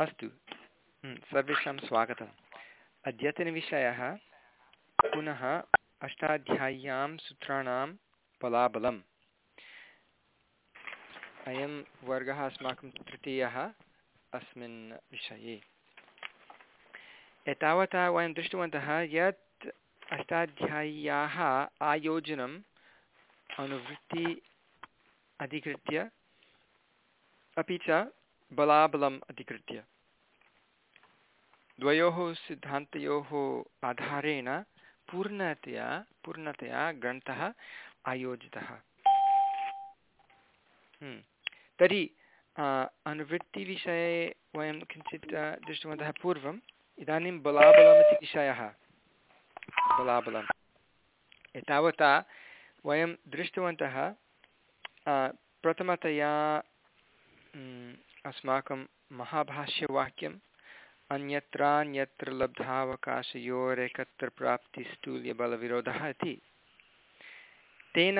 अस्तु। सर्वेषां स्वागतम्। अद्यतनविषयः पुनः अष्टाध्याय्यां सूत्राणां बलाबलम् अयं वर्गः अस्माकं तृतीयः अस्मिन् विषये। एतावता वयं दृष्टवन्तः यत् अष्टाध्याय्याः आयोजनम् अनुवृत्ति अधिकृत्य अपि च बलाबलम् अधिकृत्य। द्वयोः सिद्धान्तयोः आधारेण पूर्णतया पूर्णतया ग्रन्थः आयोजितः। हम्म। तर्हि अनुवृत्तिविषये वयं किञ्चित् दृष्टवन्तः पूर्वम्, इदानीं बलाबलमिति विषयः बलाबलम्। एतावता वयं दृष्टवन्तः प्रथमतया अस्माकं महाभाष्यवाक्यम्, अन्यत्रान्यत्र लब्धावकाशयोरेकत्रप्राप्तिस्तूल्यबलविरोधः इति। तेन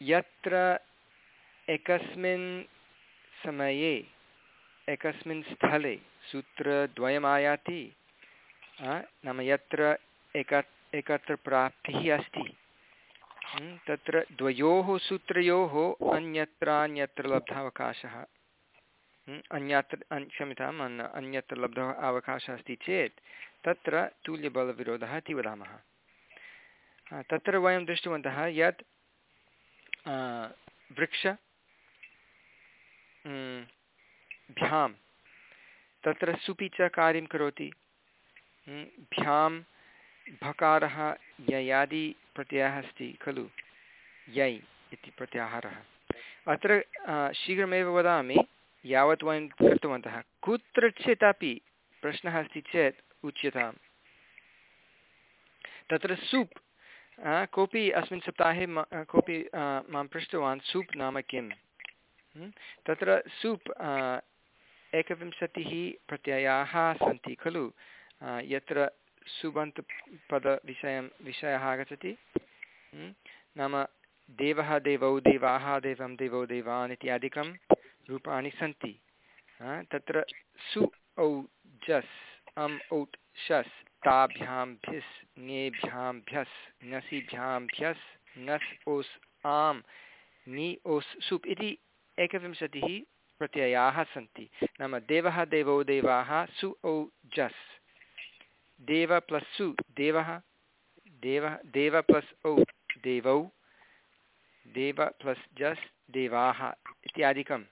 यत्र एकस्मिन् समये, एकस्मिन् स्थले सूत्रद्वयमायाति नाम यत्र एक एकत्र प्राप्तिः अस्ति तत्र द्वयोः सूत्रयोः अन्यत्रान्यत्र लब्धावकाशः। अन्यत्र क्षम्यताम् अन्, अन्यत्र लब्धः अवकाशः अस्ति चेत्, तत्र तुल्यबलविरोधः इति वदामः। तत्र वयं दृष्टवन्तः यत् वृक्ष भ्यां तत्र सुपि च कार्यं करोति। भ्यां भकारः ययादिप्रत्ययः अस्ति, खलु? यै इति प्रत्याहारः। अत्र शीघ्रमेव वदामि, यावत् वयं कृतवन्तः। कुत्रचिदपि प्रश्नः अस्ति चेत् उच्यताम्। तत्र सूप् कोऽपि अस्मिन् सप्ताहे कोऽपि माँ पृष्टवान् सूप् नाम किं तत्र सूप् एकविंशतिः प्रत्ययाः सन्ति, खलु? यत्र सुबन्तपदविषयं, विषयः आगच्छति। नाम देवः देवौ देवाः देवं देवौ देवान् इत्यादिकं रूपाणि सन्ति। तत्र सु औ जस्, अम् औट् शस्, ताभ्यां भिस् ङेभ्यां भ्यस् ङसिभ्यां भ्यस् ङस् ओस् आम्, नि ओस् सुप् इति एकविंशतिः प्रत्ययाः सन्ति। नाम देवः देवौ देवाः सु औ जस्। देव प्लस् सु, देवः देवः, देव प्लस् औ, देवौ, देव प्लस् जस्, देवाः इत्यादिकं।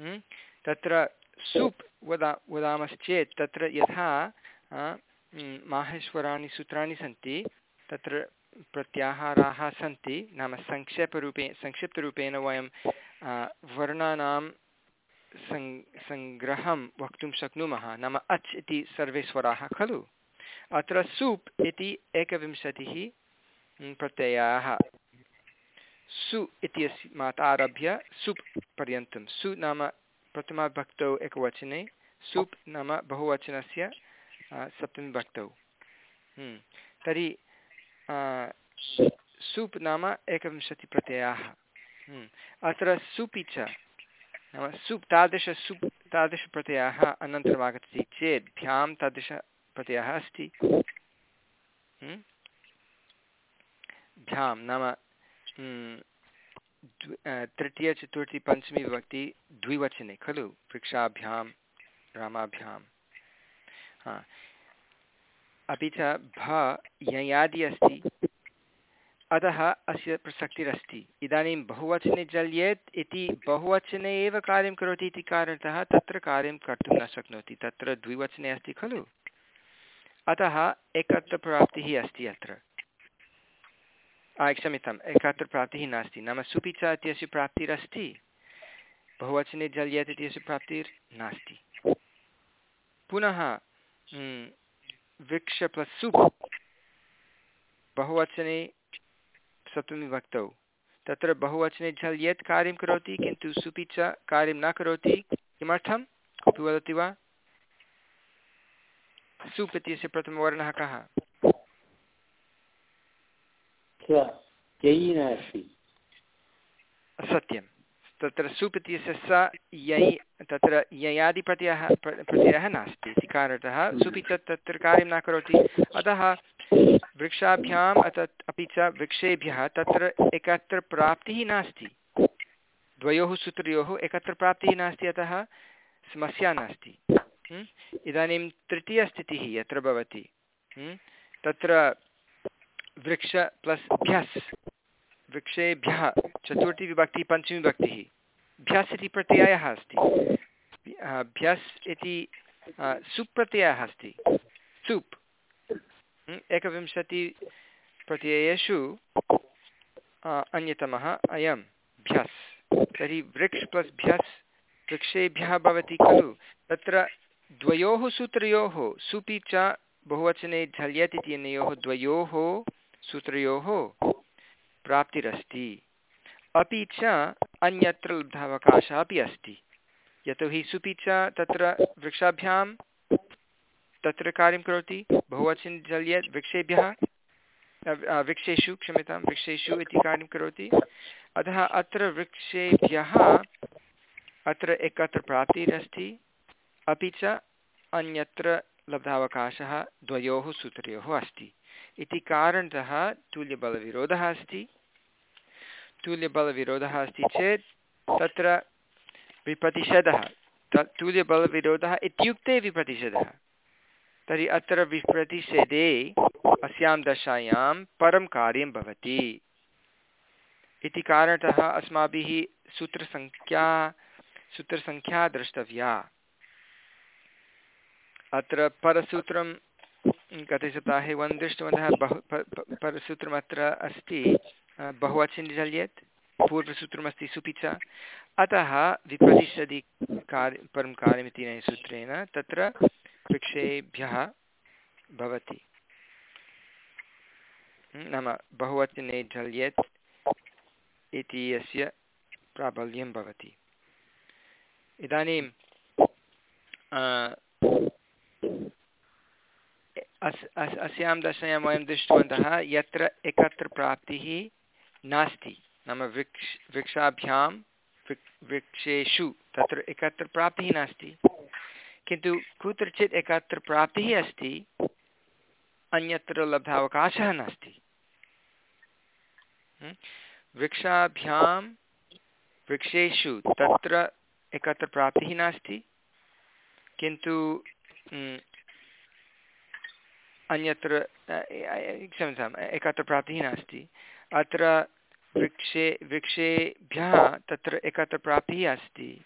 हम्म? तत्र सूप् वदा, वदामश्चेत् तत्र यथा माहेश्वराणि सूत्राणि सन्ति, तत्र प्रत्याहाराः सन्ति, नाम संक्षेपरूपे, संक्षिप्तरूपेण वयं वर्णानां सङ् सङ्ग्रहं वक्तुं शक्नुमः। नाम अच् इति सर्वे स्वराः खलु? अत्र सूप् इति एकविंशतिः प्रत्ययाः। सु इत्यस्मात् आरभ्य सुप् पर्यन्तं सु नाम प्रथमाभक्तौ एकवचने, सुप् नाम बहुवचनस्य सप्तमीभक्तौ। तर्हि सुप् नाम एकविंशतिप्रत्ययाः। अत्र सुपि च, नाम सुप् तादृशसुप् तादृशप्रत्ययः अनन्तरम् आगच्छति चेत्, भ्यां तादृशप्रत्ययः अस्ति। हम्म, भ्यां नाम तृतीयचतुर्थी पञ्चमी विभक्ति द्विवचने खलु? वृक्षाभ्यां रामाभ्यां। अपि च भ ययादि अस्ति। अतः अस्य प्रसक्तिरस्ति। इदानीं बहुवचने जल्येत् इति बहुवचने एव कार्यं करोति इति कारणतः तत्र कार्यं कर्तुं न शक्नोति। तत्र द्विवचने अस्ति खलु? अतः एकत्रप्राप्तिः अस्ति अत्र। क्षम्यताम् एकात्र प्राप्तिः नास्ति। नाम सुपि च इत्यस्य प्राप्तिरस्ति? बहुवचने जल्यत् इत्यस्य प्राप्तिर्नास्ति। पुनः वृक्ष प्लस् सुप् बहुवचने सप्तमीभक्तौ तत्र बहुवचने झल् यत् कार्यं करोति, किन्तु सुपि च कार्यं न करोति। किमर्थं? कोऽपि वदति वा? सुप् इत्यस्य प्रथमवर्णः कः सत्यं तत्र सुप् इत्यस्य स यै तत्र ययादिप्रत्ययः प्रत्ययः नास्ति। इति कारणतः सुपि च तत्र कार्यं न करोति। अतः वृक्षाभ्याम् अत अपि च वृक्षेभ्यः तत्र एकत्र प्राप्तिः नास्ति। द्वयोः सूत्रयोः एकत्र प्राप्तिः नास्ति। अतः समस्या नास्ति। इदानीं तृतीयस्थितिः यत्र भवति? तत्र वृक्ष प्लस् भ्यस्। वृक्षेभ्यः चतुर्थी विभक्तिः पञ्चमीविभक्तिः भ्यस् इति प्रत्ययः अस्ति। भ्यस् इति सुप्रत्ययः अस्ति। सुप्। एकविंशतिप्रत्ययेषु अन्यतमः अयं भ्यस्। तर्हि वृक्ष प्लस् भ्यस् वृक्षेभ्यः भवति खलु। तत्र द्वयोः सूत्रयोः सुपि च बहुवचने झल्यत् इत्यनयोः द्वयोः सूत्रयोः प्राप्तिरस्ति। अपि च अन्यत्र लब्धावकाशः अपि अस्ति। यतोहि सुपि च तत्र वृक्षाभ्यां तत्र कार्यं करोति। बहुवचन जल्यत् वृक्षेभ्यः वृक्षेषु, क्षम्यतां, वृक्षेषु इति कार्यं करोति। अतः अत्र वृक्षेभ्यः अत्र एकत्र प्राप्तिरस्ति। अपि च अन्यत्र लब्धावकाशः द्वयोः सूत्रयोः अस्ति। इति कारणतः तुल्यबलविरोधः अस्ति। तुल्यबलविरोधः अस्ति चेत् तत्र विप्रतिषेधः तुल्यबलविरोधः इत्युक्ते विप्रतिषेधः तर्हि अत्र विप्रतिषेधे अस्यां दशायां परं कार्यं भवति। इति कारणतः अस्माभिः सूत्रसङ्ख्या सूत्रसङ्ख्या द्रष्टव्या। अत्र परसूत्रं गतसप्ताहे वयं दृष्टवन्तः बहु परसूत्रमत्र अस्ति बहुवचने पूर्वसूत्रमस्ति सुपि च अतः विपरिषदि कार्य, परं कार्यमिति सूत्रेण, तत्र वृक्षेभ्यः भवति। नाम बहुवचने झल्येत् इति यस्य प्राबल्यं भवति। इदानीं अस् अस्, अस्यां दशायां वयं दृष्टवन्तः, यत्र एकत्र प्राप्तिः नास्ति। नाम वृक्ष, वृक्षाभ्यां, वृक्, वृक्षेषु तत्र एकत्र प्राप्तिः नास्ति। किन्तु कुत्रचित् एकत्र प्राप्तिः अस्ति, अन्यत्र लब्धावकाशः नास्ति। वृक्षाभ्यां, वृक्षेषु तत्र एकत्र प्राप्तिः नास्ति। किन्तु अन्यत्र क्षम्यताम्, एकत्र प्राप्तिः नास्ति। अत्र वृक्षे, वृक्षेभ्यः तत्र एकत्र प्राप्तिः अस्ति।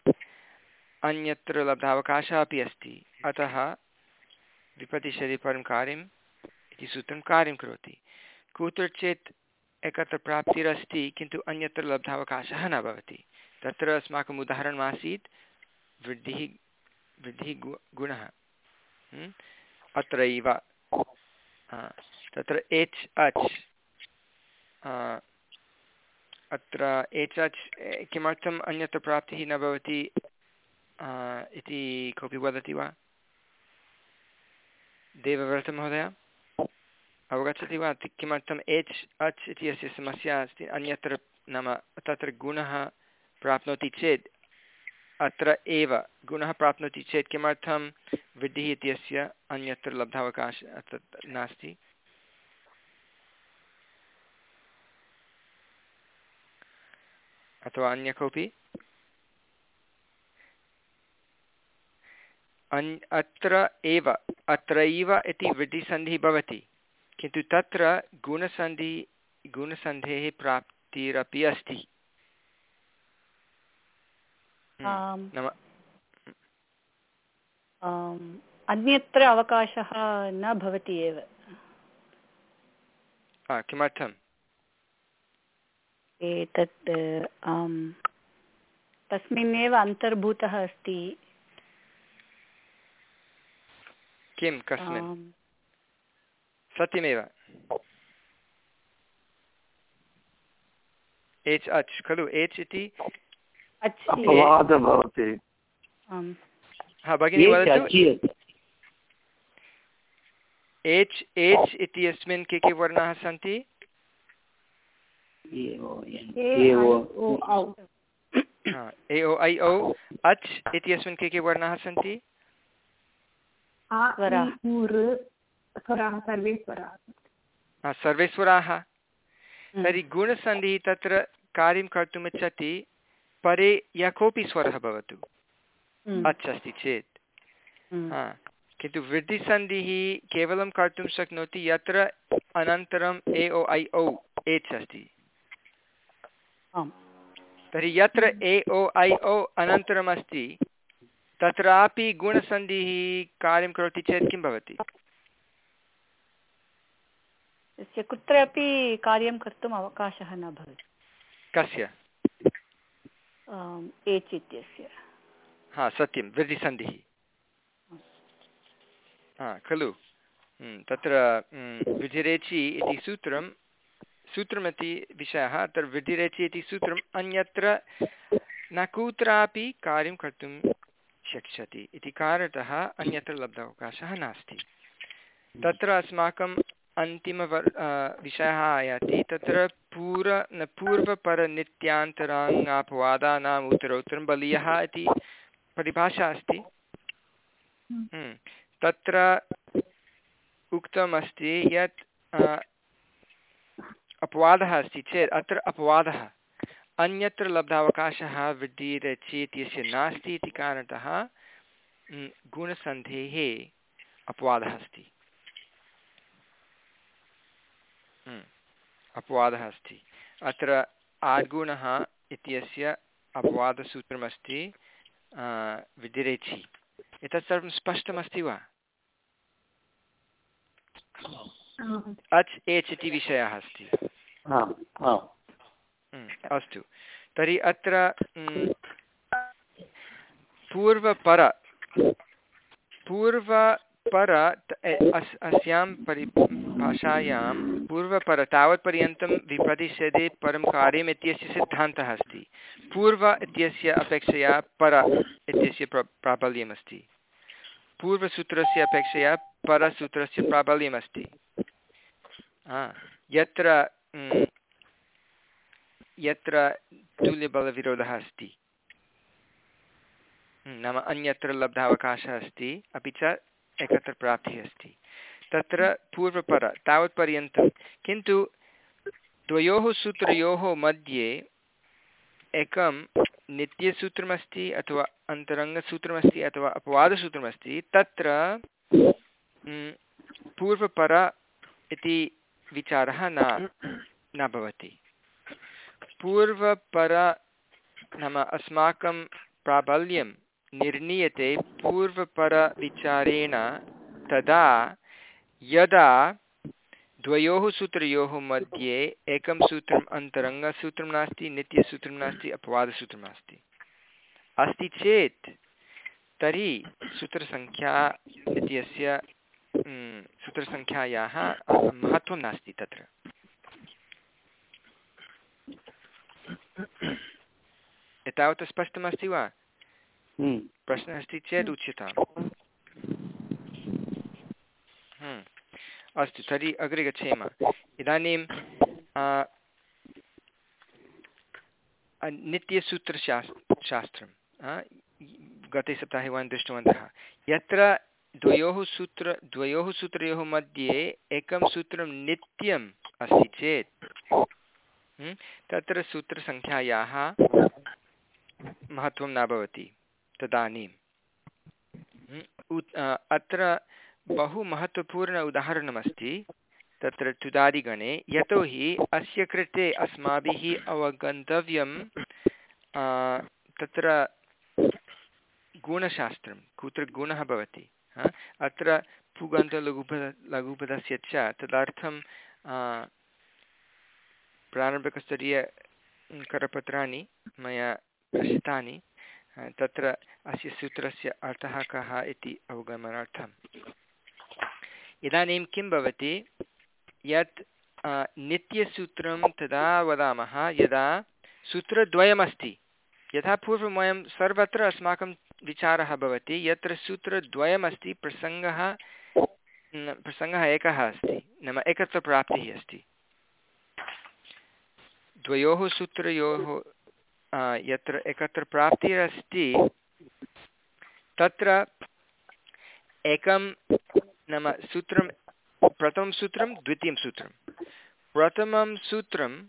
अन्यत्र लब्धावकाशः अपि अस्ति। अतः विपतिशति परं कार्यम् इति सूत्रं कार्यं करोति। कुत्रचित् एकत्र प्राप्तिरस्ति, किन्तु अन्यत्र लब्धावकाशः न भवति। तत्र अस्माकम् उदाहरणमासीत् वृद्धिः वृद्धिः गुणः। अत्रैव। तत्र एच् अच् अत्र एच् अच् किमर्थम् अन्यत्र प्राप्तिः न भवति इति कोऽपि वदति वा? देवव्रतमहोदय अवगच्छति वा? किमर्थम् एच् अच् इति अस्य समस्या अस्ति, अन्यत्र नाम तत्र गुणः प्राप्नोति चेत् अत्र एव गुणः प्राप्नोति चेत् किमर्थं वृद्धिः इत्यस्य अन्यत्र लब्धावकाशः तत् नास्ति अथवा अन्य कोऽपि अन् अत्र एव, अत्रैव इति वृद्धिसन्धिः भवति, किन्तु तत्र गुणसन्धि, गुणसन्धेः प्राप्तिरपि अस्ति। अन्यत्र अवकाशः न भवति एव किमर्थम् एतत् तस्मिन्नेव अन्तर्भूतः अस्ति किं कस्मिन् सत्यमेव एच् अच् खलु एच् इति अपवादः भवति। हा भगिनी वदतु। एच् एच् इत्यस्मिन् के के वर्णाः सन्ति? ए ओ। ऐ ओ अच् इत्यस्मिन् के के वर्णाः सन्ति? सर्वे स्वराः तर्हि गुणसन्धिः तत्र कार्यं कर्तुमिच्छति परे यः कोऽपि स्वरः भवतु। अच् अस्ति चेत्। किन्तु वृद्धिसन्धिः केवलं कर्तुं शक्नोति यत्र अनन्तरम् ए ओ ऐ ओ एच् अस्ति। तर्हि यत्र ए ओ ऐ ओ अनन्तरम् अस्ति तत्रापि गुणसन्धिः कार्यं करोति चेत् किं भवति? कुत्रापि कार्यं कर्तुम् अवकाशः न भवति। कस्य? एच् इत्यस्य। हा, सत्यं वृद्धिसन्धिः हा, खलु। तत्र विधिरेचि इति सूत्रं, सूत्रमिति विषयः अत्र विधिरेचि इति सूत्रम् अन्यत्र न कुत्रापि कार्यं कर्तुं शक्ष्यति इति कारणतः अन्यत्र लब्धावकाशः नास्ति। तत्र अस्माकम् अन्तिमवर् विषयः आयाति। तत्र पूर न पूर्वपरनित्यान्तराङ्गापवादानाम् उत्तरोत्तरं बलीयः इति परिभाषा अस्ति। तत्र उक्तमस्ति यत् अपवादः अस्ति चेत् अत्र अपवादः। अन्यत्र लब्धावकाशः वृद्धिरचि इत्यस्य नास्ति इति कारणतः गुणसन्धेः अपवादः अस्ति। अपवादः अस्ति। अत्र आद्गुणः इत्यस्य अपवादसूत्रमस्ति विधिरेचि। एतत् सर्वं स्पष्टमस्ति वा? अच् एच् इति विषयः अस्ति। अस्तु। तर्हि अत्र पूर्वपर पूर्वपर अस् अस्यां परिभाषायां पूर्वपर तावत्पर्यन्तं विपदिशदे परं कार्यम् इत्यस्य सिद्धान्तः अस्ति। पूर्व इत्यस्य अपेक्षया पर इत्यस्य प्र प्राबल्यमस्ति। पूर्वसूत्रस्य अपेक्षया परसूत्रस्य प्राबल्यमस्ति। यत्र यत्र तुल्यबलविरोधः अस्ति। नाम अन्यत्र लब्धावकाशः अस्ति, अपि च एकत्र प्राप्तिः अस्ति। तत्र पूर्वपर तावत्पर्यन्तं किन्तु द्वयोः सूत्रयोः मध्ये एकं नित्यसूत्रमस्ति अथवा अन्तरङ्गसूत्रमस्ति अथवा अपवादसूत्रमस्ति, तत्र पूर्वपर इति विचारः न न भवति। पूर्वपर नाम अस्माकं प्राबल्यं निर्णीयते पूर्वपरविचारेण तदा यदा द्वयोः सूत्रयोः मध्ये एकं सूत्रम् अन्तरङ्गसूत्रं नास्ति नित्यसूत्रं नास्ति अपवादसूत्रं नास्ति। अस्ति चेत् तर्हि सूत्रसङ्ख्या इत्यस्य सूत्रसङ्ख्यायाः महत्त्वं नास्ति तत्र। एतावत् स्पष्टमस्ति वा? हम्म। प्रश्नः अस्ति चेत् उच्यताम्। अस्तु तर्हि अग्रे गच्छेम। इदानीं नित्यसूत्रशास् शास्त्रं गते सप्ताहे वयं दृष्टवन्तः। यत्र द्वयोः सूत्र द्वयोः सूत्रयोः मध्ये एकं सूत्रं नित्यम् अस्ति चेत् तत्र सूत्रसङ्ख्यायाः महत्त्वं न भवति तदानीं। हम्म, अत्र बहु महत्त्वपूर्ण उदाहरणमस्ति, तत्र तुदादिगणे यतोहि अस्य कृते अस्माभिः अवगन्तव्यं तत्र गुणशास्त्रं, कुत्र गुणः भवति अत्र पुगन्तलघुपद, लघुपदस्य च तदर्थं प्रारम्भिकस्तरीय करपत्राणि मया प्रेषितानि तत्र अस्य सूत्रस्य अर्थः कः इति अवगमनार्थम्। इदानीं किं भवति? यत् नित्यसूत्रं तदा वदामः यदा सूत्रद्वयमस्ति। यथा पूर्वं वयं सर्वत्र अस्माकं विचारः भवति, यत्र सूत्रद्वयमस्ति, प्रसङ्गः प्रसङ्गः एकः अस्ति, नाम एकत्र प्राप्तिः अस्ति। द्वयोः सूत्रयोः यत्र एकत्र प्राप्तिरस्ति तत्र एकं नाम सूत्रं, प्रथमं सूत्रं, द्वितीयं सूत्रं। प्रथमं सूत्रं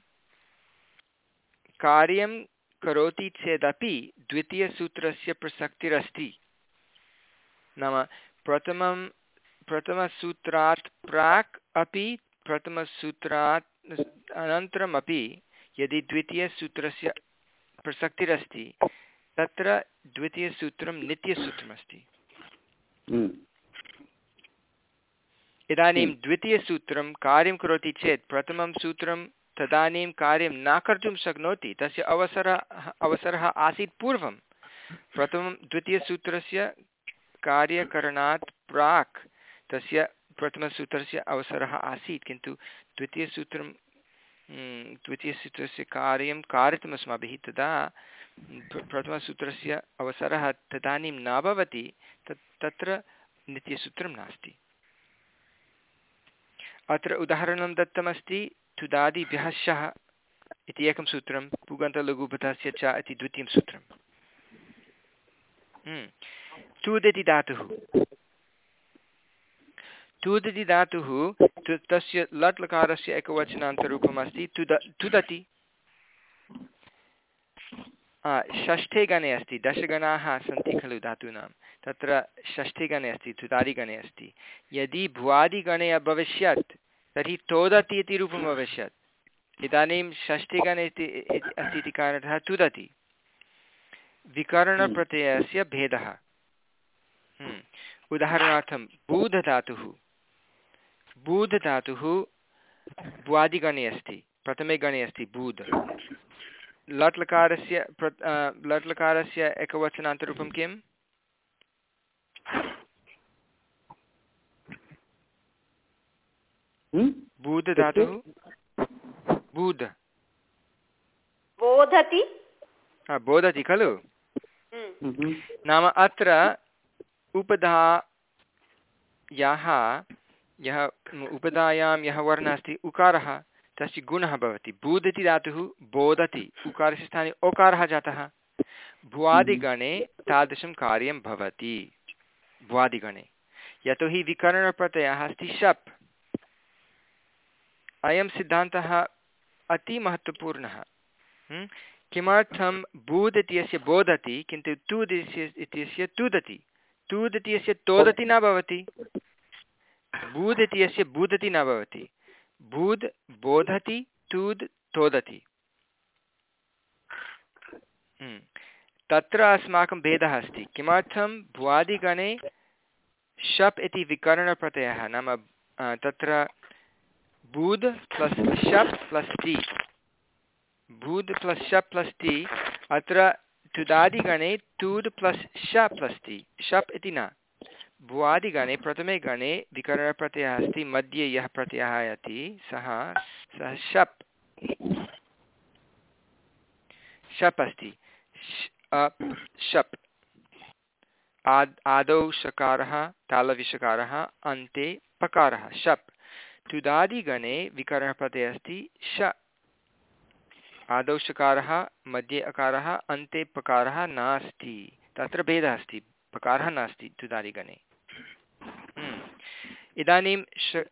कार्यं करोति चेदपि द्वितीयसूत्रस्य प्रसक्तिरस्ति। नाम प्रथमं, प्रथमसूत्रात् प्राक् अपि, प्रथमसूत्रात् अनन्तरमपि यदि द्वितीयसूत्रस्य प्रसक्तिरस्ति, तत्र द्वितीयसूत्रं नित्यसूत्रमस्ति। हम्म। इदानीं द्वितीयसूत्रं कार्यं करोति चेत् प्रथमं सूत्रं तदानीं कार्यं न कर्तुं शक्नोति तस्य अवसरः अवसरः आसीत् पूर्वं। प्रथमं द्वितीयसूत्रस्य कार्यकरणात् प्राक् तस्य प्रथमसूत्रस्य अवसरः आसीत् किन्तु द्वितीयसूत्रं द्वितीयसूत्रस्य कार्यं कारितुम् अस्माभिः तदा प्रथमसूत्रस्य अवसरः तदानीं न भवति तत् तत्र नित्यसूत्रं नास्ति। अत्र उदाहरणं दत्तमस्ति तुदादिभ्यः शः इति एकं सूत्रं पुगन्तलघुपथस्य च इति द्वितीयं सूत्रं। तुद् धातुः। तुद् धातुः तु तस्य लट् एकवचनान्तरूपम् अस्ति तुद तुदति। षष्ठे गणे अस्ति, दशगणाः सन्ति खलु धातूनां। तत्र षष्ठे गणे अस्ति तुदादिगणे अस्ति। यदि भुवादिगणे अभविष्यत्, तर्हि तोदति इति रूपम् अवश्यत् इदानीं षष्ठिगणे इति अस्ति इति कारणतः तुदति। विकरणप्रत्ययस्य भेदः। हम्म। उदाहरणार्थं, बूधधातुः। बूधधातुः भ्वादिगणे अस्ति, प्रथमे गणे अस्ति बूध। लट्लकारस्य प्र लट्लकारस्य एकवचनान्तरूपं किम्? बूध धातुः? बूध बोधति। बोधति खलु। नाम अत्र उपधा यः यः उपधायां यः वर्णः अस्ति उकारः। तस्य गुणः भवति। बूद् इति धातुः बोधति। उकारस्य स्थाने ओकारः जातः। भुवादिगणे तादृशं कार्यं भवति। भुवादिगणे। यतोहि विकरणप्रत्ययः अस्ति शप् अयं सिद्धान्तः अतिमहत्त्वपूर्णः। हम्म? किमर्थं बूद् इत्यस्य बोधति किन्तु तूद् इत्यस्य तुदति? तूद् इत्यस्य तोदति न भवति। बूद् इत्यस्य बूदति न भवति। बूद् बोधति, तूद् तोदति। हम्म। तत्र अस्माकं भेदः अस्ति। किमर्थं? भुवादिगणे शप् इति विकरणप्रत्ययः नाम तत्र बूद् प्लस् शप् प्लस् टि। बूद् प्लस् शप् प्लस् टि, अत्र तुदादिगणे तूद् प्लस् श प्लस् टि। शप् इति न। भुवादिगणे प्रथमे गणे विकरणप्रत्ययः अस्ति मध्ये यः प्रत्ययः आयाति सः सः शप्। शप् अस्ति। शप्। आद् आदौ शकारः तालविषकारः, अन्ते पकारः, शप्। तुदादिगणे विकरणप्रत्ययः अस्ति श। आदौ शकारः मध्ये अकारः, अन्ते पकारः नास्ति। तत्र भेदः अस्ति। पकारः नास्ति तुदादिगणे। इदानीं श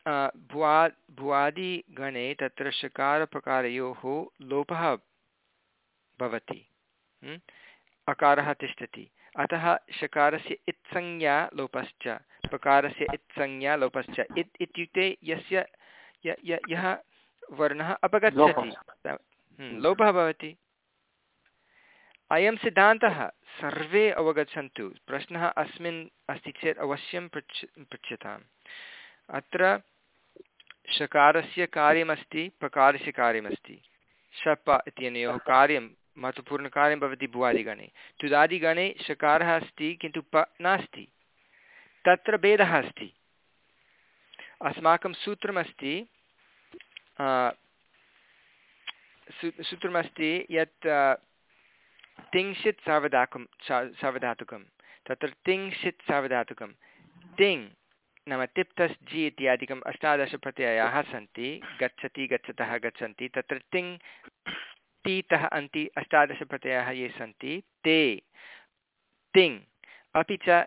भुवा भुवादिगणे तत्र शकारप्रकारयोः लोपः भवति। अकारः तिष्ठति। अतः शकारस्य इत्संज्ञा लोपश्च प्रकारस्य इत्संज्ञा लोपश्च। इत् इत्युक्ते यस्य यः वर्णः अपगच्छति लोपः। भवति। अयं सिद्धान्तः सर्वे अवगच्छन्तु। प्रश्नः अस्मिन् अस्ति चेत् अवश्यं पृच्छ पृच्छ्यताम् अत्र शकारस्य कार्यमस्ति, प्रकारस्य कार्यमस्ति। शप इत्यनयोः कार्यं महत्त्वपूर्णकार्यं भवति भुवादिगणे। तुदादिगणे शकारः अस्ति, किन्तु प नास्ति। तत्र भेदः अस्ति। अस्माकं सूत्रमस्ति सूत्रमस्ति यत् तिङ्क्षित् सार्वधातुकं सार्वधातुकं तत्र तिङ्क्षित् सार्वधातुकं तिङ् नाम तिप्तस् जि इत्यादिकम् अष्टादशप्रत्ययाः सन्ति, गच्छति, गच्छतः गच्छन्ति, तत्र तिङ् टीतः अन्ति अष्टादशप्रत्ययाः ये सन्ति, ते, तिङ्, अपि च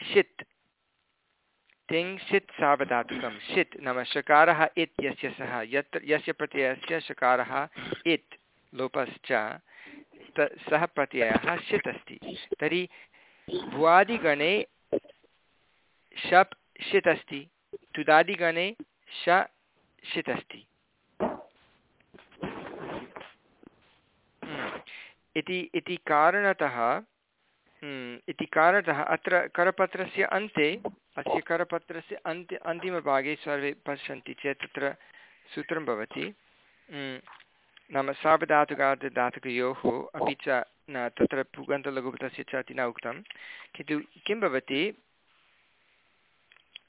षित्, तिङ्, षित् सार्वधातुकं षित् नाम शकारः इत् यस्य सः, यत्र, यस्य प्रत्ययस्य शकारः इत्, लोपश्च, त, सः प्रत्ययः षित् अस्ति। तर्हि भुवादिगणे शप् षित् अस्ति तुदादिगणे श षित् अस्ति हम्म। इति इति कारणतः हम्म, इति कारणतः अत्र करपत्रस्य अन्ते अस्य करपत्रस्य अन्ते अन्तिमभागे सर्वे पश्यन्ति चेत् तत्र सूत्रं भवति। हम्म, नाम सार्वधातुकार्धधातुकयोः अपि च न तत्र पुगन्तलघुपतस्य च इति न उक्तं। किन्तु किं भवति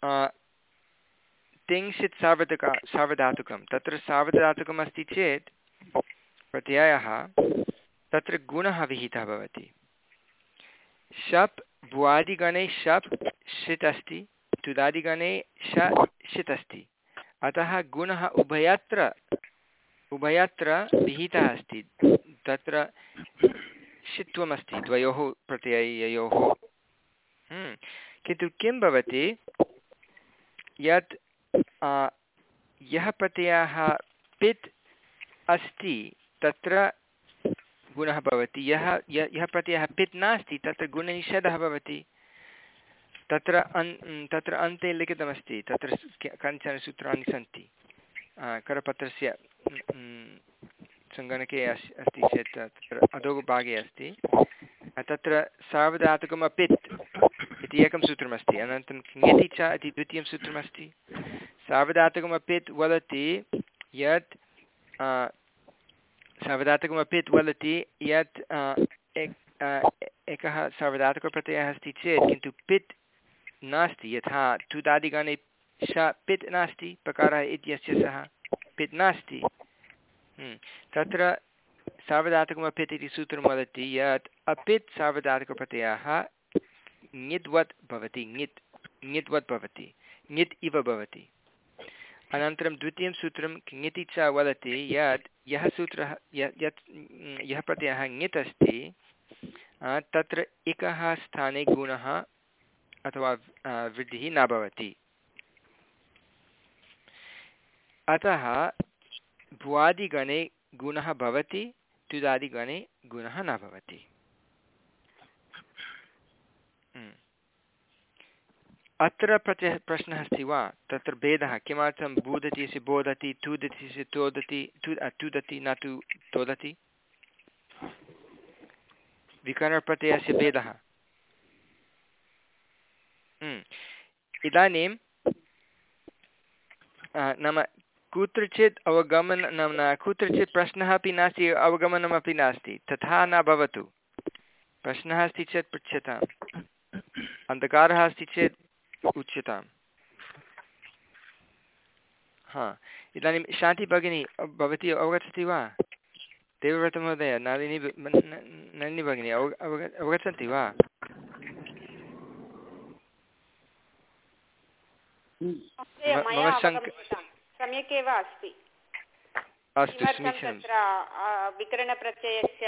तिङ्क्षित् सार्वधका सार्वधातुकं तत्र सार्वधातुकम् अस्ति चेत् प्रत्ययः तत्र गुणः विहितः भवति। शप् भुवादिगणे शप् षित् अस्ति, तुदादिगणे श षित् अस्ति। अतः गुणः उभयत्र उभयत्र विहितः अस्ति। तत्र षित्वमस्ति, द्वयोः प्रत्यययोः। हम्म। किन्तु किं भवति? यत् यः प्रत्ययः पित् अस्ति, तत्र गुणः भवति। यः यः प्रत्ययः पित् नास्ति, तत्र गुणनिषेधः भवति। तत्र अन् तत्र अन्ते लिखितमस्ति, तत्र कानिचन सूत्राणि सन्ति। करपत्रस्य सङ्गणके अस्, अस्ति चेत् तत्र अधोभागे अस्ति। तत्र सार्वधातुकम् अपित् इति एकं सूत्रमस्ति अनन्तरं ङति च इति द्वितीयं सूत्रमस्ति सार्वधातुकम् अपित् वदति यत् सार्वधातुकम् अपित् वदति यत् एकः सार्वधातुकप्रत्ययः अस्ति चेत् किन्तु पित् नास्ति यथा तुदादिगणे श पित् नास्ति प्रकारः इत्यस्य सः पित् नास्ति। तत्र सार्वधातुकमपित् इति सूत्रं वदति यत् अपित् सार्वधातुकप्रत्ययः ङिद्वत् भवति ङित् ङिद्वत् भवति ङित् इव भवति अनन्तरं द्वितीयं सूत्रं ङिति च वदति यत् यः सूत्रः यत् यः प्रत्ययः ङित् अस्ति तत्र एकः स्थाने गुणः अथवा वृद्धिः न भवति अतः भुवादिगणे गुणः भवति तुदादिगणे गुणः न भवति अत्र प्रत्ययः प्रश्नः अस्ति वा? तत्र भेदः, किमर्थं बोधति इति बोधति, तुदति इति तोदति, तु तुदति न तु तोदति? विकरणप्रत्ययस्य भेदः। हम्म। इदानीं नाम कुत्रचित् अवगमनं, नाम कुत्रचित् प्रश्नः अपि नास्ति अवगमनमपि नास्ति, तथा न भवतु। प्रश्नः अस्ति चेत् पृच्छताम्। अन्धकारः अस्ति चेत् उच्यताम्। हा इदानीं शान्ति भगिनी भवती अवगच्छति वा? देवव्रतमहोदय नलिनी नलिनी भगिनी अवग अवग अवगच्छन्ति वा? सम्यक् एव अस्ति। अस्तु तत्र विकरणप्रत्ययस्य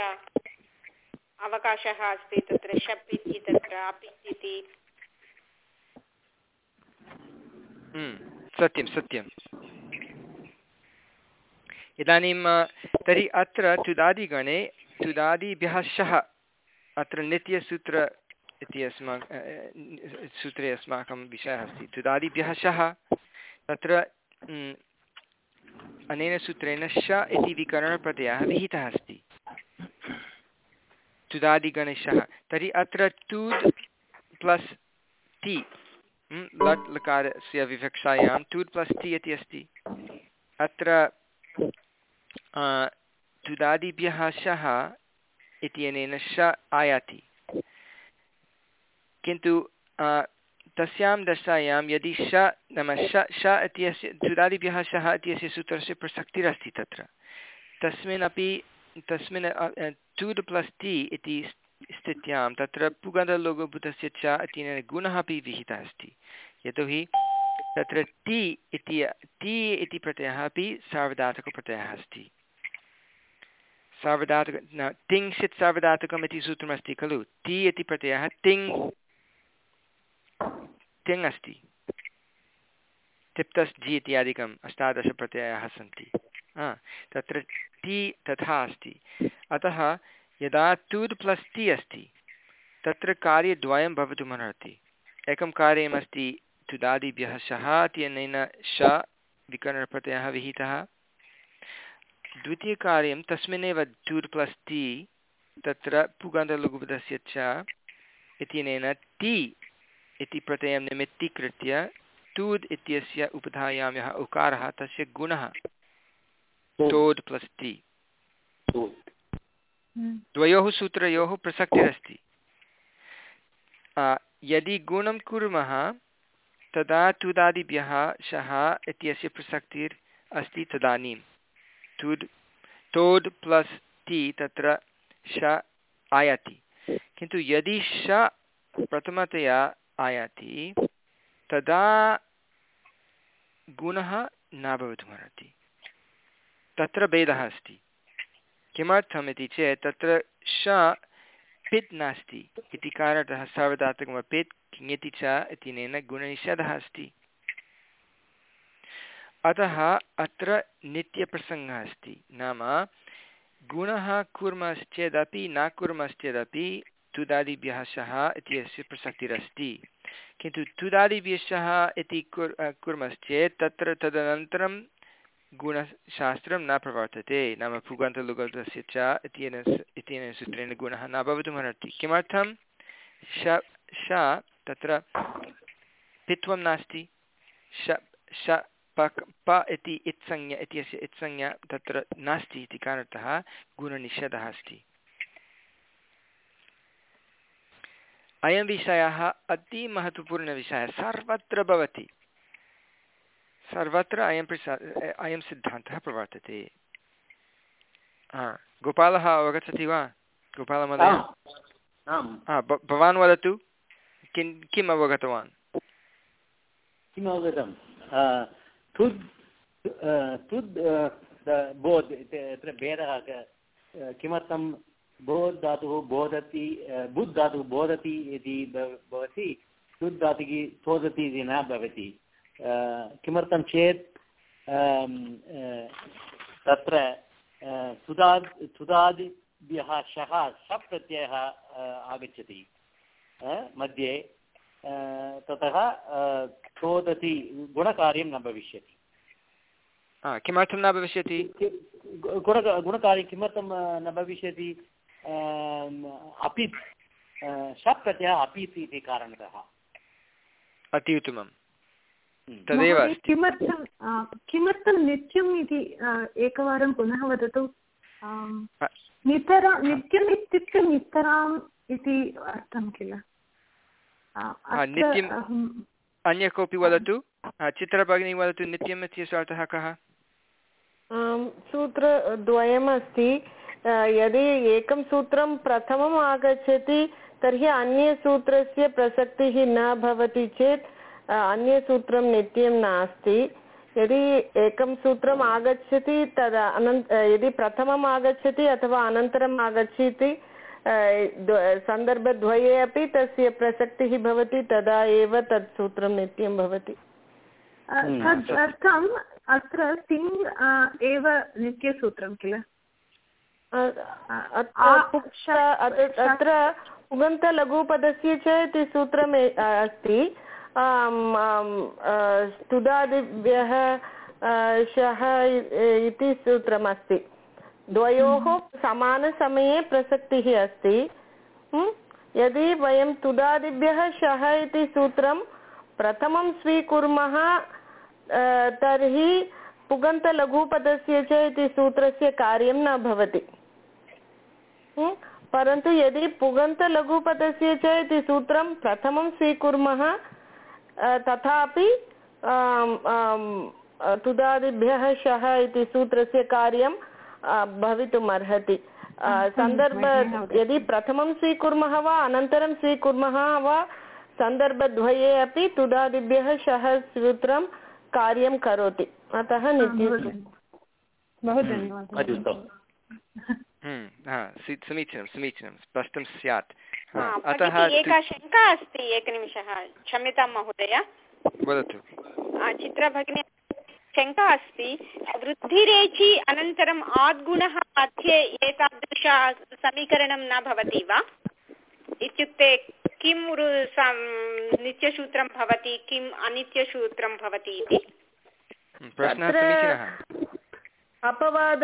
अवकाशः अस्ति तत्र शप् इति तत्र अपित् इति सत्यं सत्यम् इदानीं तर्हि अत्र तुदादिगणे, तुदादिभ्यः शः, अत्र नित्यसूत्र इति अस्माकं सूत्रे अस्माकं विषयः अस्ति। तुदादिभ्यः शः, तत्र अनेन सूत्रेण श इति विकरणप्रत्ययः विहितः अस्ति। तुदादिगणेशः तर्हि अत्र तूद् प्लस् टि लट् लकारस्य विवक्षायां तूद् प्लस् टि इति अस्ति अत्र तुदादिभ्यः शः इत्यनेन श आयाति किन्तु तस्यां दशायां यदि श नाम श श इत्यस्य द्विदादिभ्यः शः इत्यस्य सूत्रस्य प्रसक्तिरस्ति तत्र तस्मिन् अपि तस्मिन् टु प्लस् टि इति स्थित्यां। तत्र पुगधलोगभूतस्य च इत्यनेन गुणः अपि विहितः अस्ति। यतोहि तत्र टि इति टि इति प्रत्ययः अपि सार्वधातुकप्रत्ययः अस्ति। सार्वधातुक, न तिङ्क्षित् सार्वधातुकम् इति सूत्रमस्ति खलु? ति इति प्रत्ययः तिङ् तिङ् अस्ति। तिप्तस् जि इत्यादिकम् अष्टादशप्रत्ययाः सन्ति। तत्र ति तथा अस्ति। अतः यदा तुद् प्लस् ति अस्ति तत्र कार्यद्वयं भवितुमर्हति एकं कार्यमस्ति तुदादिभ्यः शः इत्यनेन श विकरणप्रत्ययः विहितः। द्वितीयकार्यं तस्मिन्नेव टूर् प्लस् ति तत्र पुगन्धलघुपदस्य च इत्यनेन ति इति प्रत्ययं निमित्तीकृत्य टूद् इत्यस्य उपधायां यः उकारः तस्य गुणः टोड् प्लस् ति द्वयोः सूत्रयोः प्रसक्तिरस्ति। यदि गुणं कुर्मः, तदा तुदादिभ्यः शः इत्यस्य प्रसक्तिर् अस्ति तदानीं। तुड् तोड् प्लस् ति तत्र श आयाति। किन्तु यदि श प्रथमतया आयाति, तदा गुणः न भवितुमर्हति। तत्र भेदः अस्ति। किमर्थम् इति चेत् तत्र श पित् नास्ति इति कारणतः सार्वधातुकमपित् किङति च इत्यनेन गुणनिषेधः अस्ति। अतः अत्र नित्यप्रसङ्गः अस्ति। नाम गुणः कुर्मश्चेदपि न कुर्मश्चेदपि तुदादिभ्यः शः इत्यस्य प्रसक्तिरस्ति। किन्तु तुदादिभ्यः इति कुर् कुर्मश्चेत् तत्र तदनन्तरं गुणशास्त्रं न प्रवर्तते। नाम फुगन्तलुगन्तस्य च इत्येन इत्यनेन सूत्रेण गुणः न भवितुमर्हति किमर्थं? श श तत्र पित्वं नास्ति। श श पक् प इति इत्संज्ञा, इत्यस्य इत्संज्ञा तत्र नास्ति इति कारणतः गुणनिषेधः अस्ति। अयं विषयः अतिमहत्त्वपूर्णविषयः सर्वत्र भवति। सर्वत्र अयं प्रसा अयं सिद्धान्तः प्रवर्तते। हा गोपालः अवगच्छति वा? गोपालमहोदय? भवान् वदतु किं किम् अवगतवान्? किम् अवगतं? तुद् तुद् बोध् अत्र भेदः किमर्थं बोध् धातुः बोधति बुद् धातुः बोधति इति भवति तुद् धातुः तोदति इति न भवति। किमर्थं चेत् तत्र सुदाद् सुदादिभ्यः शः शप् आगच्छति मध्ये ततः तोदति गुणकार्यं न भविष्यति। किमर्थं न भविष्यति? गुण गुणकार्यं किमर्थं न भविष्यति? अपित् शप् प्रत्ययः इति कारणतः। अति उत्तमं तदेव किमर्थं किमर्थं नित्यम् इति एकवारं पुनः वदतु? नितर नित्यम् इत्युक्ते नितराम् इति अर्थं किल? नित्यम् अन्य कोऽपि वदतु? चित्रभगिनी वदतु नित्यम् इत्यस्य अर्थः कः? सूत्रद्वयमस्ति यदि एकं सूत्रं प्रथमम् आगच्छति तर्हि अन्यसूत्रस्य प्रसक्तिः न भवति चेत् अन्यसूत्रं नित्यं नास्ति। यदि एकं सूत्रम् आगच्छति तदा अनन्त यदि प्रथमम् आगच्छति अथवा अनन्तरम् आगच्छति सन्दर्भद्वये अपि तस्य प्रसक्तिः भवति तदा एव तत् सूत्रं नित्यं भवति। तदर्थम् अत्र तिङ् एव नित्यसूत्रं किल? अत्र उगन्तलघुपदस्य च इति सूत्रम् अस्ति। स्तुदादिभ्यः शः इति सूत्रमस्ति। द्वयोः समानसमये प्रसक्तिः अस्ति। यदि वयं तुदादिभ्यः शः इति सूत्रं प्रथमं स्वीकुर्मः तर्हि पुगन्तलघुपदस्य च इति सूत्रस्य कार्यं न भवति। परन्तु यदि पुगन्तलघुपदस्य च इति सूत्रं प्रथमं स्वीकुर्मः तथापि तुदादिभ्यः शः इति सूत्रस्य कार्यं भवितुम् अर्हति सन्दर्भ यदि प्रथमं स्वीकुर्मः वा अनन्तरं स्वीकुर्मः वा सन्दर्भद्वये अपि तुदादिभ्यः शः सूत्रं कार्यं करोति। अतः नित्य हम्म, हा समीचीनं समीचीनं स्पष्टं स्यात्। अतः एका शङ्का अस्ति एकनिमिषः। क्षम्यतां महोदय। वदतु। आ, चित्रा भगिनी शङ्का अस्ति वृद्धिरेचि अनन्तरम् आद्गुणः मध्ये एतादृश समीकरणं न भवति वा? इत्युक्ते किं नित्यसूत्रं भवति किम् अनित्यसूत्रं भवति इति? अपवाद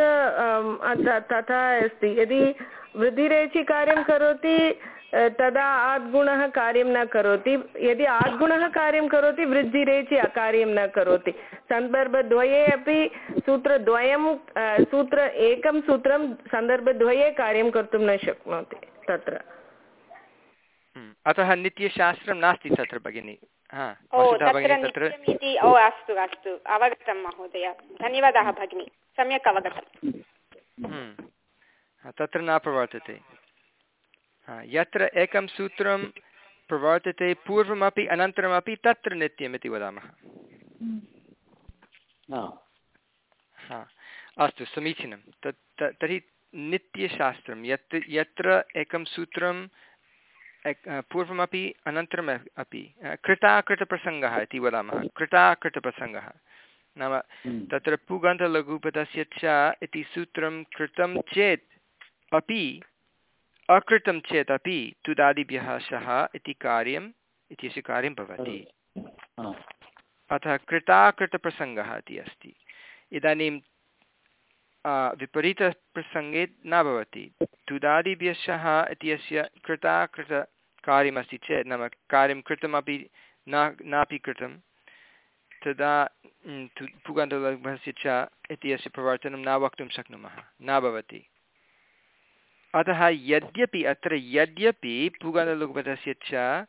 तथा अस्ति। यदि वृद्धिरेचि कार्यं करोति अ, तदा आद्गुणः कार्यं न करोति। यदि आद्गुणः कार्यं करोति वृद्धिरेचि अकार्यं न करोति। सन्दर्भद्वये अपि सूत्रद्वयं सूत्र एकं सूत्रं सन्दर्भद्वये कार्यं कर्तुं न शक्नोति तत्र। हम्म, अतः नित्यशास्त्रं नास्ति तत्र भगिनि। अस्तु अस्तु अवगतं महोदय। धन्यवादः भगिनी सम्यक् अवगतम्। हम्म, तत्र न प्रवर्तते। यत्र एकं सूत्रं प्रवर्तते पूर्वमपि अनन्तरमपि तत्र नित्यम् इति वदामः हा अस्तु समीचीनं। तत् तर्हि नित्यशास्त्रं यत् यत्र एकं सूत्रं पूर्वमपि अनन्तरम् अपि कृताकृतप्रसङ्गः इति वदामः कृताकृतप्रसङ्गः। नाम हम्म। तत्र पुगन्तलघुपदस्य च इति सूत्रं कृतं चेत् अपि अकृतं चेत् अपि तुदादिभ्यः सह इति कार्यम् इत्यस्य कार्यं भवति। अतः कृताकृतप्रसङ्गः इति अस्ति। इदानीं विपरीतप्रसङ्गे न भवति। तुदादिभ्यः इत्यस्य कृताकृतकार्यमस्ति चेत् नाम कार्यं कृतमपि न नापि कृतं। तदा म्, च इत्यस्य प्रवर्तनं न वक्तुं शक्नुमः। न भवति। अतः यद्यपि, अत्र यद्यपि पुगन्तलघुपदस्य च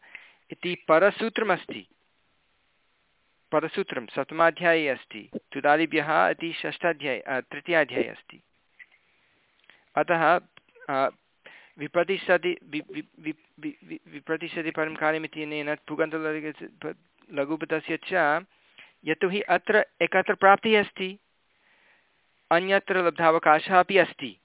इति परसूत्रमस्ति। परसूत्रं सप्तमाध्याये अस्ति। तुदादिभ्यः इति षष्ठाध्याये तृतीयाध्याये अस्ति। अतः विप्रतिशति विप्रतिशति परं कार्यमित्यनेन पुगन्तलघु लघुपदस्य च यतोहि अत्र एकत्र प्राप्तिः अस्ति। अन्यत्र लब्धावकाशः अपि अस्ति।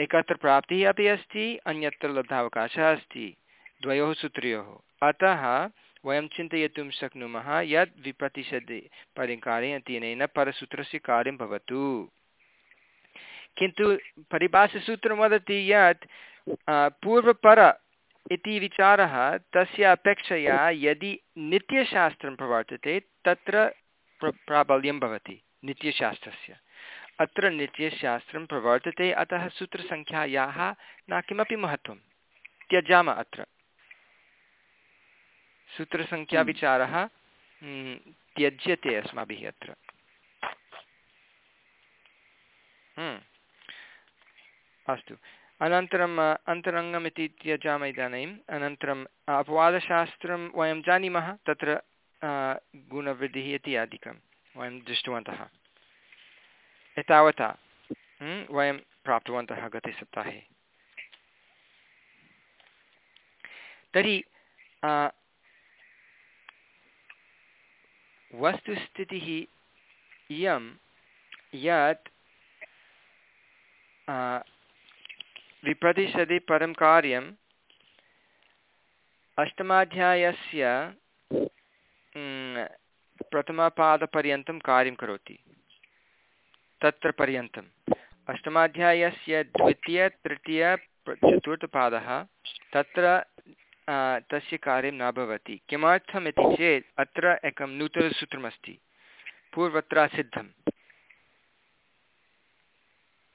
एकत्र प्राप्तिः अपि अस्ति, अन्यत्र लब्धावकाशः अस्ति। द्वयोः सूत्रयोः। अतः वयं चिन्तयितुं शक्नुमः यत् विप्रतिशति परिकारेण तेनेन परसूत्रस्य कार्यं भवतु। किन्तु परिभाषसूत्रं वदति यत् पूर्वपर इति विचारः तस्य अपेक्षया यदि नित्यशास्त्रं प्रवर्तते, तत्र प्र, प्राबल्यं भवति, नित्यशास्त्रस्य। अत्र नित्यशास्त्रं प्रवर्तते अतः सूत्रसङ्ख्यायाः न किमपि महत्त्वं त्यजामः अत्र। सूत्रसङ्ख्याविचारः म्, त्यज्यते अस्माभिः अत्र। हम्म। अस्तु। अनन्तरम् अ, अन्तरङ्गम् इति त्यजामः इदानीम्। अनन्तरम् अपवादशास्त्रं वयं जानीमः तत्र गुणवृद्धिः इत्यादिकं वयं दृष्टवन्तः। एतावता वयं प्राप्तवन्तः गते सप्ताहे तर्हि वस्तुस्थितिः इयं यत् विप्रतिशदि परं कार्यम् अष्टमाध्यायस्य प्रथमपादपर्यन्तं कार्यं करोति। तत्र पर्यन्तम् अष्टमाध्यायस्य द्वितीय तृतीय चतुर्थपादः तत्र तस्य कार्यं न भवति। किमर्थम् इति चेत् अत्र एकं नूतनसूत्रमस्ति। पूर्वत्र सिद्धं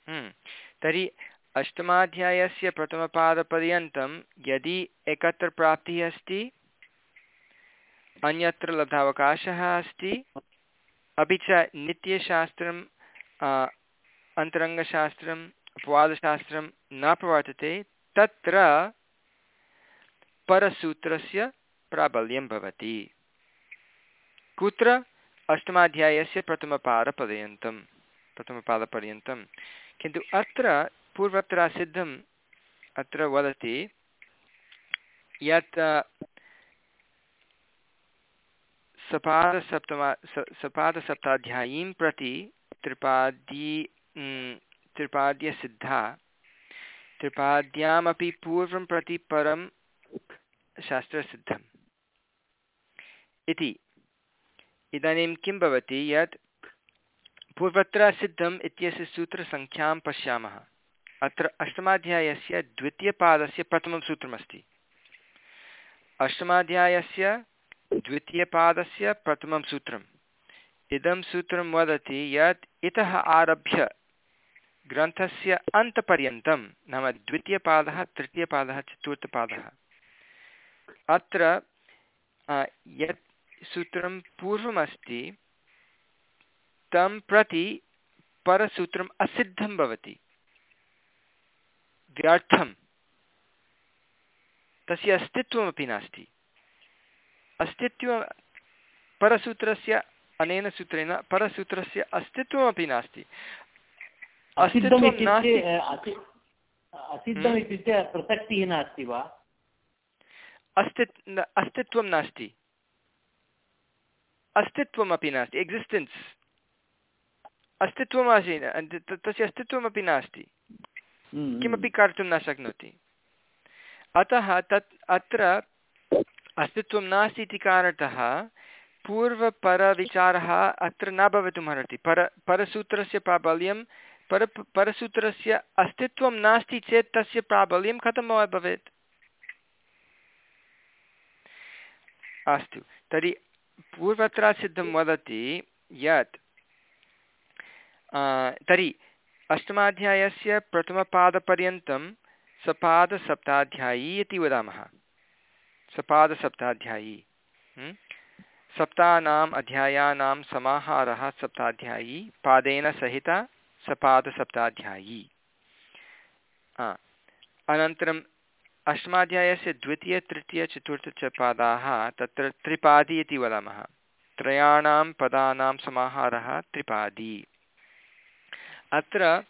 हम्म, तर्हि अष्टमाध्यायस्य प्रथमपादपर्यन्तं यदि एकत्र प्राप्तिः अस्ति अन्यत्र लब्धावकाशः अस्ति अपि च नित्यशास्त्रं आ, अन्तरङ्गशास्त्रम् अपवादशास्त्रं न प्रवर्तते, तत्र परसूत्रस्य प्राबल्यं भवति। कुत्र? अष्टमाध्यायस्य प्रथमपादपर्यन्तं प्रथमपादपर्यन्तं। किन्तु अत्र पूर्वत्र सिद्धम् अत्र वदति, यत् सपादसप्तमा सपादसप्ताध्यायीं प्रति त्रिपादी त्रिपाद्यसिद्धा त्रिपाद्यामपि पूर्वं प्रति परं शास्त्रसिद्धम्। इति। इदानीं किं भवति यत् पूर्वत्र सिद्धम् इत्यस्य सूत्रसङ्ख्यां पश्यामः। अत्र अष्टमाध्यायस्य द्वितीयपादस्य प्रथमं सूत्रमस्ति। अष्टमाध्यायस्य द्वितीयपादस्य प्रथमं सूत्रम्। इदं सूत्रं वदति यत् इतः आरभ्य ग्रन्थस्य अन्तपर्यन्तं, नाम द्वितीयपादः, तृतीयपादः, चतुर्थपादः। अत्र यत् सूत्रं पूर्वमस्ति, तं प्रति परसूत्रम् असिद्धं भवति। व्यर्थं। तस्य अस्तित्वमपि नास्ति। अस्तित्वं, परसूत्रस्य अनेन सूत्रेण परसूत्रस्य अस्तित्वमपि नास्ति असिद्धम् इत्युक्ते प्रसक्तिः नास्ति वा अस्ति अस्तित्वं नास्ति अस्तित्वमपि नास्ति एक्सिस्टेन्स् अस्तित्वम् आसीत् तस्य अस्तित्वमपि नास्ति किमपि कर्तुं न शक्नोति अतः तत् अत्र अस्तित्वं नास्ति इति कारणतः पूर्वपरविचारः अत्र न भवितुम् अर्हति। पर, परसूत्रस्य प्राबल्यं, पर, परसूत्रस्य अस्तित्वं नास्ति चेत् तस्य प्राबल्यं कथं भवेत्? अस्तु। तर्हि पूर्वत्र सिद्धं वदति यत् तर्हि अष्टमाध्यायस्य प्रथमपादपर्यन्तं सपादसप्ताध्यायी इति वदामः। सपादसप्ताध्यायी। सप्तानाम् अध्यायानां समाहारः सप्ताध्यायी, पादेन सहिता सपादसप्ताध्यायी। अनन्तरं अष्टमाध्यायस्य द्वितीय, तृतीय, चतुर्थ च पादाः तत्र त्रिपादी इति वदामः। त्रयाणां पदानां समाहारः त्रिपादी। अत्र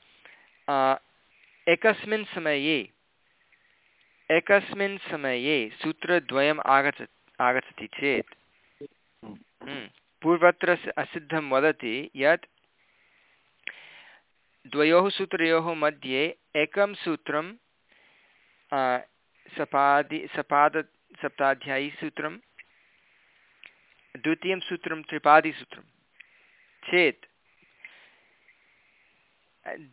एकस्मिन् समये एकस्मिन् समये सूत्रद्वयम् आगच्छ आगच्छति चेत् पूर्वत्र असिद्धं वदति यत् द्वयोः सूत्रयोः मध्ये एकं सूत्रं सपादि, सपाद सप्ताध्यायीसूत्रं द्वितीयं सूत्रं त्रिपादिसूत्रं चेत्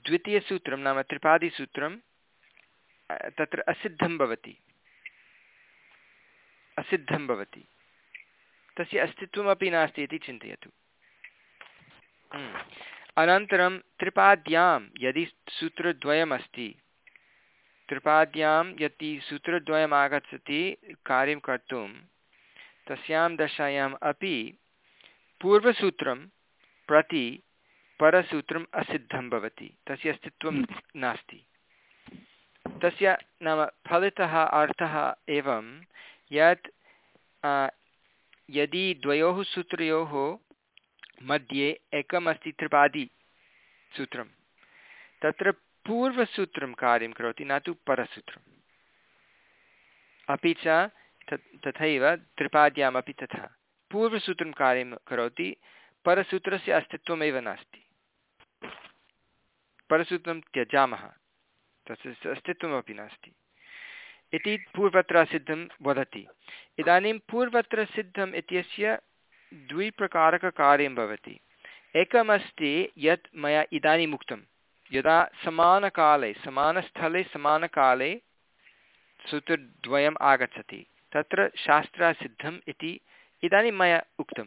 द्वितीयसूत्रं नाम त्रिपादिसूत्रं तत्र असिद्धं भवति। असिद्धं भवति। तस्य अस्तित्वमपि नास्ति इति चिन्तयतु। हम्म। अनन्तरं त्रिपाद्यां यदि सूत्रद्वयमस्ति त्रिपाद्यां यदि सूत्रद्वयम् आगच्छति कार्यं कर्तुं तस्यां दशायाम् अपि पूर्वसूत्रं प्रति परसूत्रम् असिद्धं भवति। तस्य अस्तित्वं नास्ति। तस्य नाम फलितः अर्थः एवं यत् यदि द्वयोः सूत्रयोः मध्ये एकम् अस्ति त्रिपादिसूत्रं तत्र पूर्वसूत्रं कार्यं करोति, न तु परसूत्रम्। अपि च तथैव त्रिपाद्यामपि तथा। पूर्वसूत्रं कार्यं करोति, परसूत्रस्य अस्तित्वमेव नास्ति। परसूत्रं त्यजामः, तस्य अस्तित्वमपि नास्ति। इति पूर्वत्र सिद्धं वदति। इदानीं पूर्वत्र सिद्धम् इत्यस्य द्विप्रकारककार्यं भवति। एकमस्ति यत् मया इदानीम् उक्तं, यदा समानकाले, समानस्थले, समानकाले सूत्रद्वयम् आगच्छति, तत्र शास्त्रसिद्धम् इति इदानीं मया उक्तं।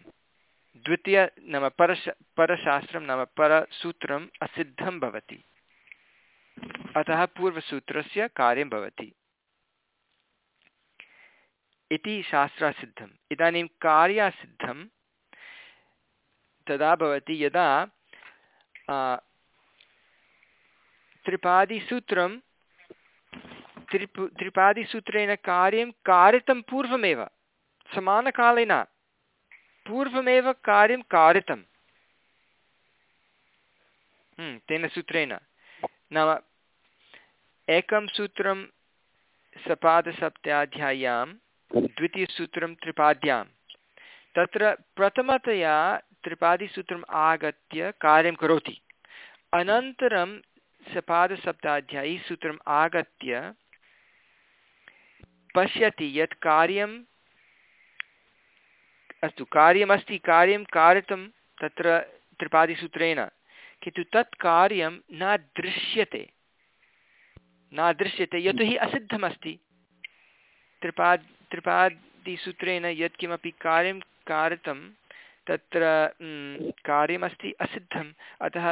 द्वितीय नाम परश, परशास्त्रं नाम परसूत्रम् असिद्धं भवति। अतः पूर्वसूत्रस्य कार्यं भवति। इति शास्त्रासिद्धम्। इदानीं कार्यासिद्धं तदा भवति यदा त्रिपादिसूत्रं त्रिपु त्रिपादिसूत्रेण कार्यं कारितं पूर्वमेव समानकाले पूर्वमेव कार्यं कारितं हम्म, तेन सूत्रेण। नाम एकं सूत्रं सपादसप्ताध्याय्यां द्वितीयसूत्रं त्रिपाद्यां तत्र प्रथमतया त्रिपादिसूत्रम् आगत्य कार्यं करोति। अनन्तरं सपादसप्ताध्यायी सूत्रम् आगत्य पश्यति यत् कार्यम् अस्तु, कार्यमस्ति, कार्यं कारितं तत्र त्रिपादिसूत्रेण। किन्तु तत् कार्यं न दृश्यते। न दृश्यते, यतोहि असिद्धमस्ति। त्रिपाद् त्रिपादिसूत्रेण यत्किमपि कार्यं कारितं, तत्र कार्यमस्ति असिद्धम्। अतः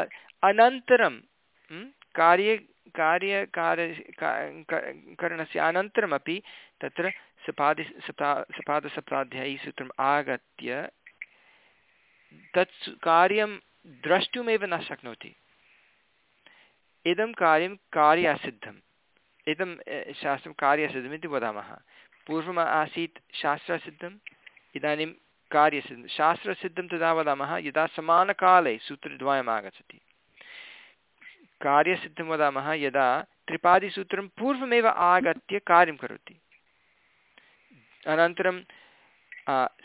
अनन्तरं कार्ये कार्यकार करणस्य अनन्तरमपि तत्र सपादि सपा सपादसप्ताध्यायी सूत्रम् आगत्य तत् कार्यं द्रष्टुमेव न शक्नोति। इदं कार्यं कार्यासिद्धम्। इदं शास्त्रं कार्यसिद्धमिति वदामः। पूर्वम् आसीत् शास्त्रसिद्धम्, इदानीं कार्यसिद्धं शास्त्रसिद्धं तदा वदामः, यदा समानकाले सूत्रद्वयम् आगच्छति। कार्यसिद्धं वदामः, यदा त्रिपादिसूत्रं पूर्वमेव आगत्य कार्यं करोति। अनन्तरं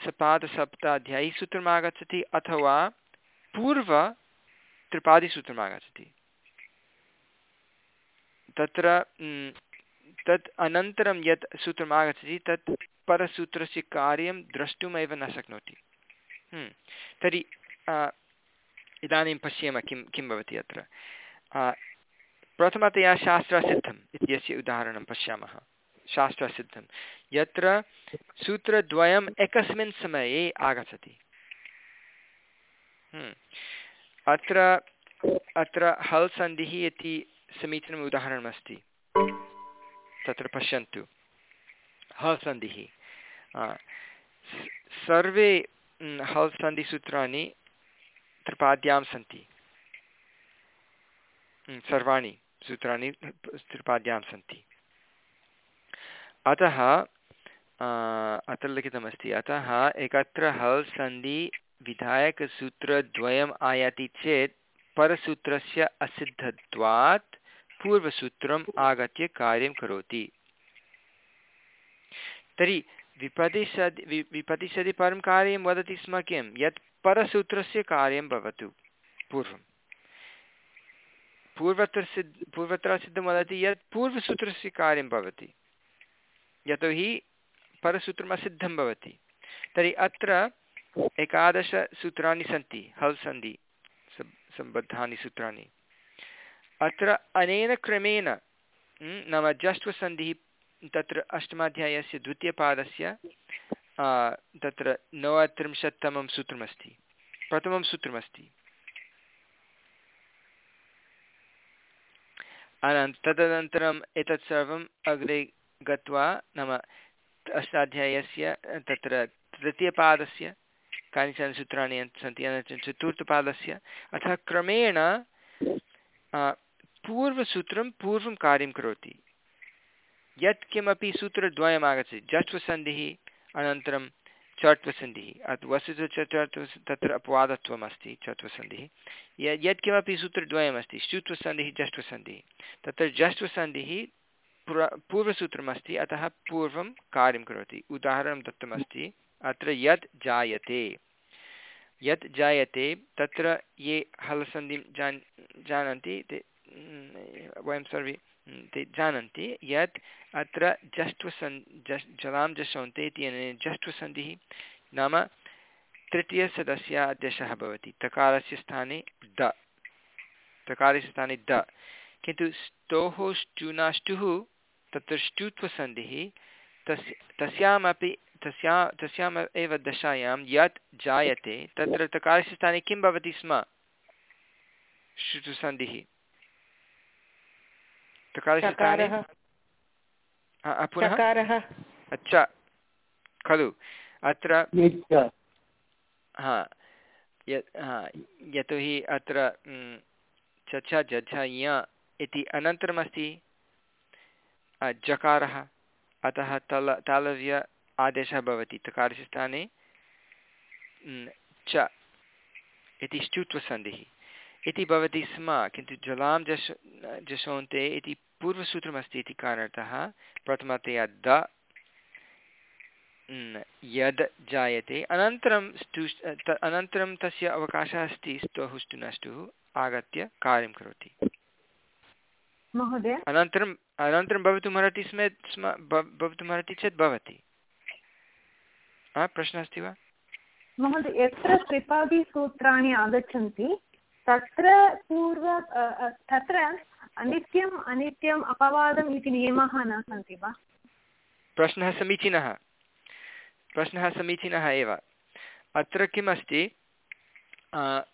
सपादसप्ताध्यायी सूत्रम् आगच्छति, अथवा पूर्व त्रिपादिसूत्रम् आगच्छति। तत्र तत् अनन्तरं यत् सूत्रम् आगच्छति, तत् परसूत्रस्य कार्यं द्रष्टुमेव न शक्नोति। तर्हि इदानीं पश्येम किं किं भवति अत्र। प्रथमतया शास्त्रसिद्धम् इत्यस्य उदाहरणं पश्यामः। शास्त्रसिद्धं यत्र सूत्रद्वयम् एकस्मिन् समये आगच्छति। अत्र अत्र हल् सन्धिः इति समीचीनम् उदाहरणमस्ति। तत्र पश्यन्तु। हल् सन्धिः। सर्वे हल् सन्धिसूत्राणि त्रिपाद्यां सन्ति। सर्वाणि सूत्राणि त्रिपाद्यां सन्ति। अतः अत्र लिखितमस्ति, अतः एकत्र हल् सन्धि विधायकसूत्रद्वयम् आयाति चेत् परसूत्रस्य असिद्धत्वात् पूर्वसूत्रम् आगत्य कार्यं करोति। तर्हि विपदिशदि वि विपदिशदि परं कार्यं वदति स्म किं यत् परसूत्रस्य कार्यं भवतु पूर्वं पूर्वत्र सिद्ध पूर्वत्र सिद्धं वदति यत् पूर्वसूत्रस्य कार्यं भवति। यतोहि परसूत्रम् असिद्धं भवति। तर्हि अत्र एकादशसूत्राणि सन्ति, हल् सन्धि सम्बद्धानि सूत्राणि। अत्र अनेन क्रमेण नाम जष्ट्वसन्धिः, तत्र अष्टमाध्यायस्य द्वितीयपादस्य तत्र नवत्रिंशत्तमं सूत्रमस्ति। प्रथमं सूत्रमस्ति। अनन्तरं तदनन्तरम् एतत् सर्वम् अग्रे गत्वा, नाम अष्टाध्यायस्य, तत्र तृतीयपादस्य, कानिचन सूत्राणि सन्ति, अनन्तरं चतुर्थपादस्य, अतः क्रमेण पूर्वसूत्रं पूर्वं कार्यं करोति। यत् किमपि सूत्रद्वयम् आगच्छति जट्वसन्धिः, अनन्तरं चट्वसन्धिः वस्तुतः चट्व तत्र अपवादत्वम् अस्ति चट्वसन्धिः यत्किमपि सूत्रद्वयमस्ति श्रुत्वसन्धिः जष्ट्वसन्धिः तत्र जष्ट्वसन्धिः पुरा, पूर्वसूत्रमस्ति, अतः पूर्वं कार्यं करोति। उदाहरणं दत्तमस्ति, अत्र यत् जायते। यत् जायते, तत्र ये हलसन्धिं जान्, जानन्ति ते वयं सर्वे ते जानन्ति यत् अत्र जष्ट्वसन् जस् जलां जशोन्ते इति अनेन जष्ट्वसन्धिः नाम तृतीयसदस्यादेशः भवति, तकारस्य स्थाने द, तकारस्य स्थाने द। किन्तु स्तोः श्चुनाष्टुः तत्र श्चुत्वसन्धिः तस्य तस्यामपि, तस्या, तस्याम् एव दशायां यत् जायते, तत्र तकारस्य स्थाने किं भवति स्म? श्रुतुसन्धिः पुनः अच्छा खलु। अत्र हा यतोहि अत्र चच जझ य इति अनन्तरमस्ति। जकारः अतः तल तालव्य आदेशः भवति। तकारस्य स्थाने च इति ष्टुत्वसन्धिः इति भवति स्म किन्तु जलां जश जशोन्ते इति पूर्वसूत्रमस्ति इति कारणतः प्रथमतया द यद् जायते। अनन्तरं स्तु अनन्तरं तस्य अवकाशः अस्ति स्तुः ष्टुनष्टुः आगत्य कार्यं करोति। महोदय? अनन्तरम् अनन्तरं भवितुमर्हति स्म स्म भवितुमर्हति चेत् भवति। प्रश्नः अस्ति वा? महोदय यत्र त्रिपादिसूत्राणि आगच्छन्ति तत्र पूर्व तत्र अनित्यम् अनित्यम् अपवादम् इति नियमाः न सन्ति वा? प्रश्नः समीचीनः। प्रश्नः समीचीनः एव। अत्र किम् अस्ति अ,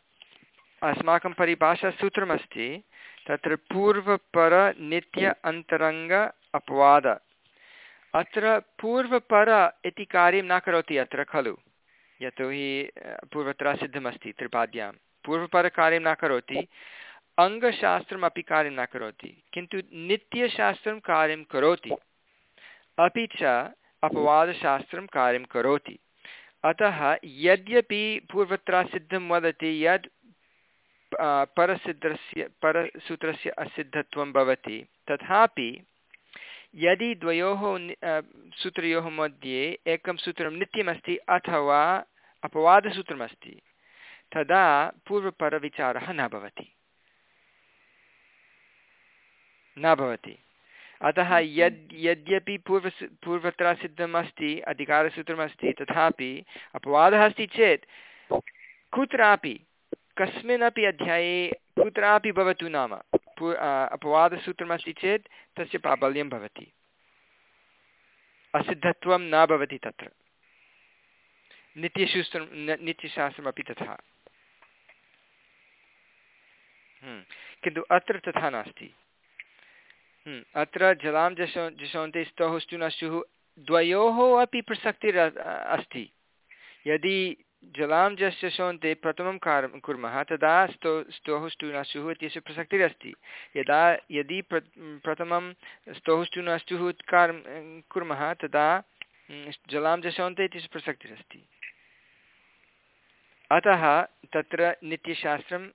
अस्माकं परिभाषासूत्रमस्ति तत्र पूर्वपर नित्य अन्तरङ्ग अपवाद। अत्र पूर्वपर इति कार्यं न करोति अत्र खलु। यतोहि पूर्वत्र सिद्धमस्ति त्रिपाद्यां पूर्वपरकार्यं न करोति अङ्गशास्त्रमपि कार्यं न करोति, किन्तु नित्यशास्त्रं कार्यं करोति। अपि च अपवादशास्त्रं कार्यं करोति। अतः यद्यपि पूर्वत्र सिद्धं वदति, यद् परसिद्धस्य, परसूत्रस्य असिद्धत्वं भवति, तथापि यदि द्वयोः सूत्रयोः मध्ये एकं सूत्रं नित्यमस्ति अथवा अपवादसूत्रमस्ति तदा पूर्वपरविचारः न भवति। न भवति। अतः यद्, यद्यपि पूर्व पूर्वत्र सिद्धम् अस्ति अधिकारसूत्रमस्ति, तथापि अपवादः अस्ति चेत् कुत्रापि, कस्मिन्नपि अध्याये कुत्रापि भवतु नाम। अपवादसूत्रमस्ति चेत् तस्य प्राबल्यं भवति। असिद्धत्वं न भवति तत्र। नित्यसूत्रं नित्यशास्त्रमपि तथा। किन्तु अत्र तथा नास्ति। हम्म, अत्र जलां जशो जशोन्ते स्तोः स्तुनश्चुः द्वयोः अपि प्रसक्तिर् अस्ति। यदि जलां जशोन्ते प्रथमं कार्यं कुर्मः तदा स्तो स्तोः स्तुनश्चुः इत्यस्य प्रसक्तिरस्ति यदा यदि प्र प्रथमं स्तोः स्तुनश्चुः कार्यं कुर्मः तदा हम्म, जलां जशोन्ते इत्यस्य प्रसक्तिरस्ति अतः तत्र नित्यशास्त्रं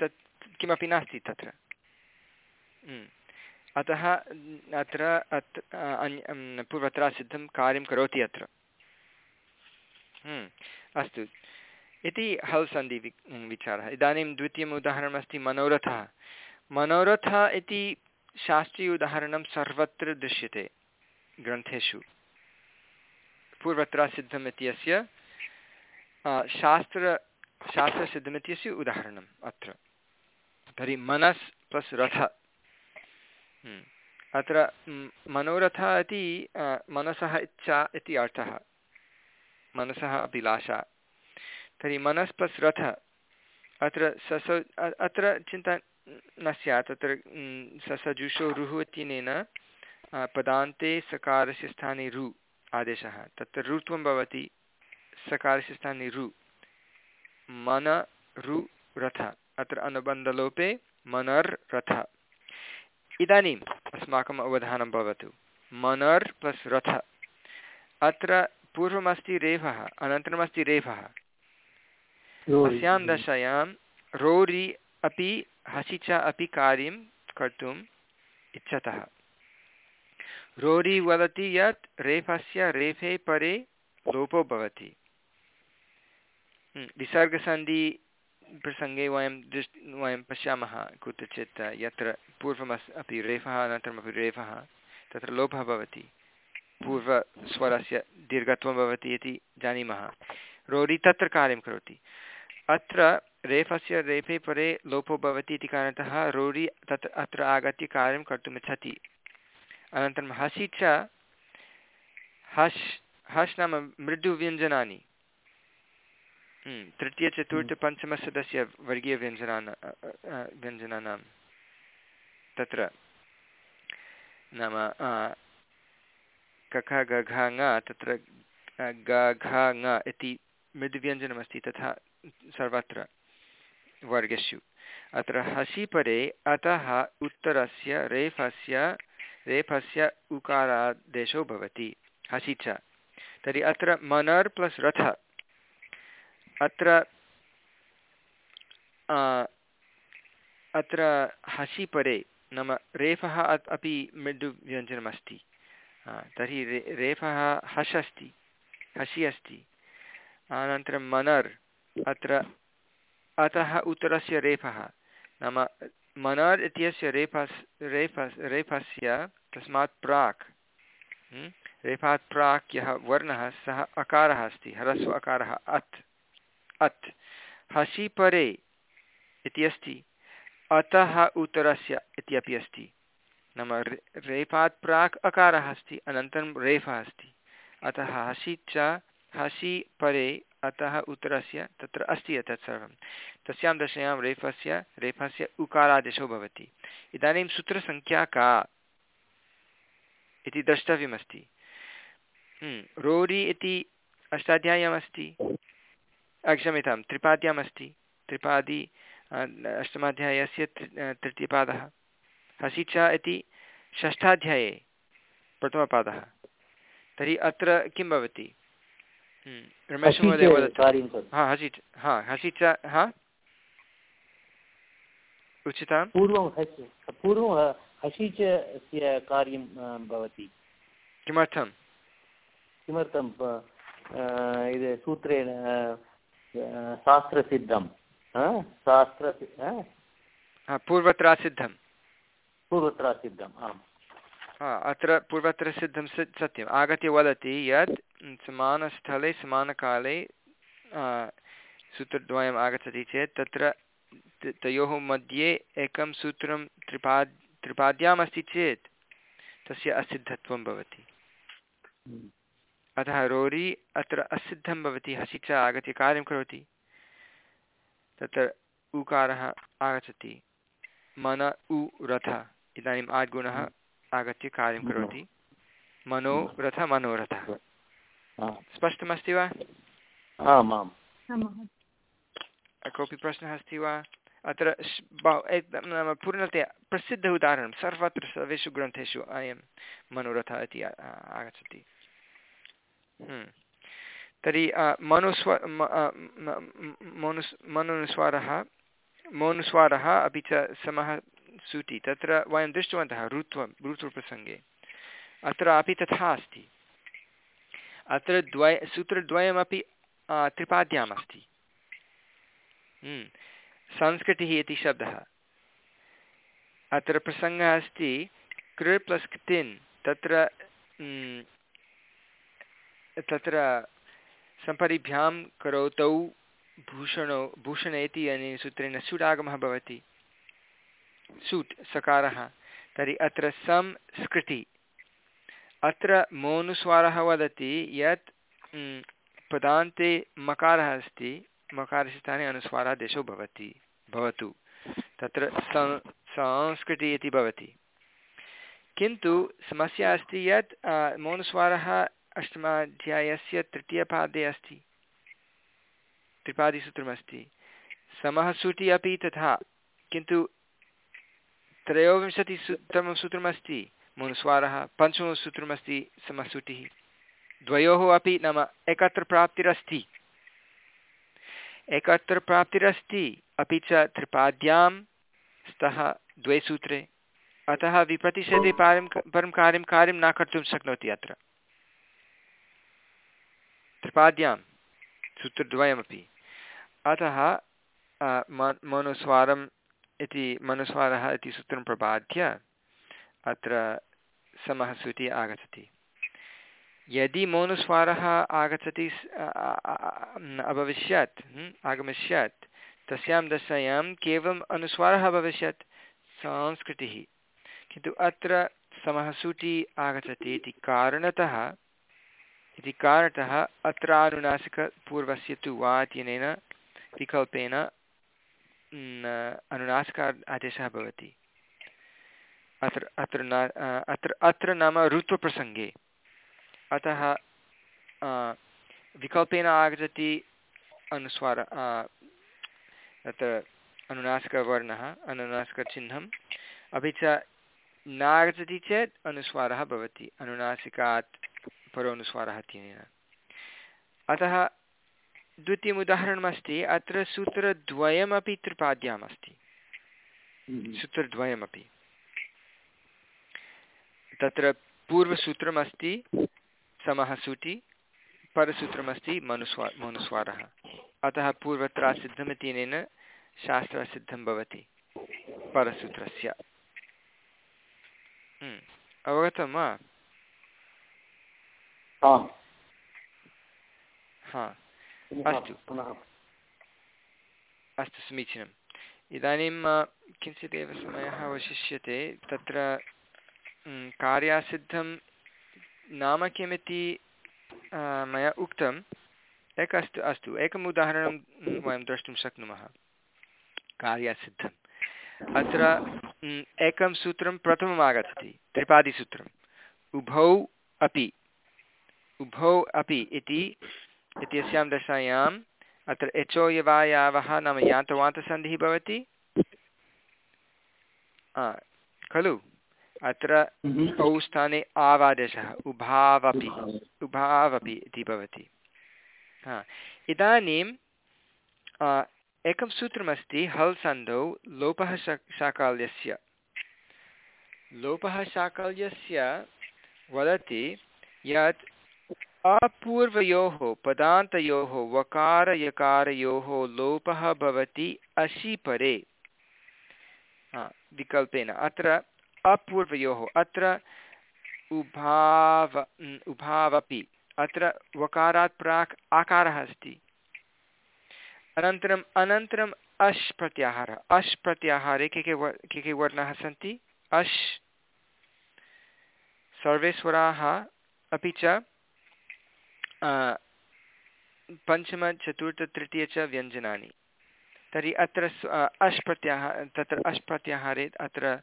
तत् किमपि नास्ति तत्र। हम्म। अतः अत्र पूर्वत्र सिद्धं कार्यं करोति अत्र। हम्म, अस्तु। इति हल् सन्धि वि विचारः। इदानीं द्वितीयम् उदाहरणमस्ति मनोरथः। मनोरथः इति शास्त्रीय उदाहरणं सर्वत्र दृश्यते ग्रन्थेषु। पूर्वत्र सिद्धम् इत्यस्य अ, शास्त्र शास्त्रसिद्धमित्यस्य उदाहरणम् अत्र। तर्हि मनस् प्लस् रथ। हम्म। अत्र मनोरथः इति मनसः इच्छा इति अर्थः। मनसः अभिलाषा। तर्हि मनस् प्लस् रथ। अत्र सस अत्र चिन्ता न स्यात्। अत्र ससजुषो रुः इत्यनेन पदान्ते सकारस्य स्थाने रु आदेशः। तत्र रुत्वं भवति सकारस्य स्थाने रु। मन रु रथ। अत्र अनुबन्धलोपे मनर् रथ इदानीम् अस्माकम् अवधानं भवतु। मनर् प्लस् रथ। अत्र पूर्वमस्ति रेफः अनन्तरमस्ति रेफः। अस्यां दशायां रोरि अपि हसि च अपि कार्यं कर्तुम् इच्छतः। रोरि वदति यत् रेफस्य रेफे परे लोपो भवति। हम्म, विसर्गसन्धि प्रसङ्गे वयं दृष् वयं पश्यामः कुत्रचित् यत्र पूर्वमस्, अपि रेफः अनन्तरमपि रेफः, तत्र लोपः भवति। पूर्वस्वरस्य दीर्घत्वं भवति इति जानीमः। रोरि तत्र कार्यं करोति। अत्र रेफस्य रेफे परे लोपो भवति इति कारणतः रोरि तत् अत्र आगत्य कार्यं कर्तुमिच्छति अनन्तरं हसि च, हश् हश् नाम मृदुव्यञ्जनानि। तृतीयचतुर्थपञ्चमसदस्य वर्गीयव्यञ्जनान् अ, अ, अ, व्यञ्जनानां। तत्र नाम कख गघ ङ तत्र अ, ग घ ङ इति मृदुव्यञ्जनमस्ति तथा सर्वत्र वर्गेषु। अत्र हसि परे अतः उत्तरस्य रेफस्य रेफस्य उकारादेशो भवति। हसि च। तर्हि अत्र मनर् प्लस् रथ। अत्र अत्र हसि परे नाम रेफः अपि मृदुव्यञ्जनमस्ति अ, तर्हि रे रेफः हस् अस्ति हसि अस्ति। अनन्तरं मनर् अत्र अतः उत्तरस्य रेफः। नाम मनर् इत्यस्य रेफस् रेफस् रेफस्य तस्मात् प्राक्। हम्म, रेफात् प्राक् यः वर्णः सः अकारः अस्ति ह्रस्व अकारः अत्। अत् हसि परे इति अस्ति। अतः उत्तरस्य इत्यपि अस्ति। नाम रेफात् प्राक् अकारः अस्ति अनन्तरं रेफः अस्ति। अतः हसि च हसि परे अतः उत्तरस्य तत्र अस्ति तत् सर्वं। तस्यां दशायां रेफस्य रेफस्य उकारादेशो भवति। इदानीं सूत्रसङ्ख्या का इति द्रष्टव्यमस्ति। हम्म, रोरि इति अष्टाध्याय्यामस्ति। क्षम्यतां त्रिपाद्याम् अस्ति त्रिपादी अष्टमाध्यायस्य तृतीयपादः। हसि च इति षष्ठाध्याये प्रथमपादः। तर्हि अत्र किं भवति? हम्म, रमेशमहोदय वदतु। हा हा हा? उचितां पूर्वं पूर्वं हसि कार्यं भवति। किमर्थं किमर्थं सूत्रेण शास्त्रसिद्धं शास्त्र पूर्वत्र सिद्धं पूर्वत्र सिद्धम् आम्। हा अत्र पूर्वत्र सिद्धं सत्यम्। आगत्य वदति यत् समानस्थले समानकाले सूत्रद्वयम् आगच्छति चेत् तत्र तयोः मध्ये एकं सूत्रं त्रिपाद् त्रिपाद्याम् अस्ति चेत् तस्य असिद्धत्वं भवति। अतः रोरि अत्र असिद्धं भवति हसि च आगत्य कार्यं करोति। तत्र उकारः आगच्छति। मन उ रथ इदानीम् आद्गुणः आगत्य कार्यं करोति। मनोरथ मनोरथः स्पष्टमस्ति वा? आम् आम् कोऽपि प्रश्नः अस्ति वा? अत्र नाम पूर्णतया प्रसिद्ध उदाहरणं सर्वत्र सर्वेषु ग्रन्थेषु अयं मनोरथः इति आगच्छति। तर्हि मनुस्व मनुस् मनुस्वारः अपि च समः सूति तत्र वयं दृष्टवन्तः ऋत्वं ऋतुप्रसङ्गे। अत्रापि तथा अस्ति। अत्र द्वय सूत्रद्वयमपि त्रिपाद्याम् अस्ति। हम्म, संस्कृतिः इति शब्दः। अत्र प्रसङ्गः अस्ति कृ प्लस् क्तिन् तत्र तत्र सम्परिभ्यां करोतौ भूषणौ भूषणे इति अनेन सूत्रेण सुडागमः भवति। सुट्, सकारः। तर्हि अत्र संस्कृति अत्र मोनुस्वारः वदति यत् पदान्ते मकारः अस्ति। मकारस्य स्थाने अनुस्वारादेशो भवति, भवतु। तत्र संस्कृति इति भवति। किन्तु समस्या अस्ति यत् मौनुस्वारः अष्टमाध्यायस्य तृतीयपादे अस्ति। त्रिपादिसूत्रमस्ति समः सूति अपि तथा, किन्तु त्रयोविंशतितमं सूत्रमस्ति, मनुस्वारः, पञ्चमं सूत्रमस्ति समसूटिः द्वयोः अपि नाम एकत्र प्राप्तिरस्ति। एकत्र प्राप्तिरस्ति, अपि च त्रिपाद्यां स्तः द्वे सूत्रे। अतः विप्रतिषेधे पारं परं कार्यं कार्यं न कर्तुं शक्नोति अत्र। त्रिपाद्यां, सूत्रद्वयमपि। अतः मनुस्वारं इति, मनुस्वारः इति सूत्रं प्रबाध्य अत्र समः सूति आगच्छति। यदि मौनुस्वारः आगच्छति अभविष्यत् आगमिष्यत्, तस्यां दशायां केवलम् अनुस्वारः अभविष्यत्, संस्कृतिः। किन्तु अत्र समः सूचि आगच्छति इति कारणतः इति कारणतः अत्र अनुनासिकपूर्वस्य तु वा इत्यनेन विकल्पेन अनुनासिक आदेशः भवति। अत्र अत्र न अत्र अत्र नाम ऋत्वप्रसङ्गे। अतः विकल्पेन आगच्छति अनुस्वार तत्र अनुनासिकवर्णः, अनुनासिकचिह्नम्। अपि च नागच्छति चेत् अनुस्वारः भवति। अनुनासिकात् परोनुस्वारः इत्यनेन अतः द्वितीयम् उदाहरणमस्ति अत्र सूत्रद्वयमपि त्रिपाद्याम् अस्ति। हम्म। सूत्रद्वयमपि। तत्र पूर्वसूत्रमस्ति समः सूटि परसूत्रमस्ति मनुस्वा मनुस्वारः। अतः पूर्वत्र सिद्धमित्यनेन शास्त्रसिद्धं भवति परसूत्रस्य। हम्म, अवगतं वा? आम् हा. अस्तु। पुनः. अस्तु समीचीनम्। इदानीं किञ्चिदेव समयः अवशिष्यते। तत्र कार्यासिद्धं नाम किमिति मया उक्तम् एक अस्तु अस्तु। एकम् उदाहरणं वयं द्रष्टुं शक्नुमः। कार्यासिद्धम्। अत्र एकं सूत्रं प्रथमम् आगच्छति त्रिपादिसूत्रम्। उभौ अपि। उभौ अपि इति इत्यस्यां दशायाम् अत्र एचो यवायावः नाम यान्तवान्तसन्धिः भवति। खलु? अत्र औ स्थाने आवादेशः उभावपि उभावपि इति भवति। हा इदानीं एकं सूत्रमस्ति हल् सन्धौ लोपः शा शाकाल्यस्य। लोपः शाकाल्यस्य वदति यत् अपूर्वयोः, पदान्तयोः, वकारयकारयोः लोपः भवति अशि परे। विकल्पेन। अत्र अपूर्वयोः, अत्र उभाव उभावपि। अत्र वकारात् प्राक् आकारः अस्ति। अनन्तरम् अनन्तरम् अश् प्रत्याहारः। अश् प्रत्याहारे के के वर्, के के वर्णाः सन्ति? अश् सर्वे स्वराः अपि च अ, पञ्चम तृतीय च व्यञ्जनानि। तर्हि अत्र अश् प्रत्याह तत्र अश् प्रत्याहारे अत्र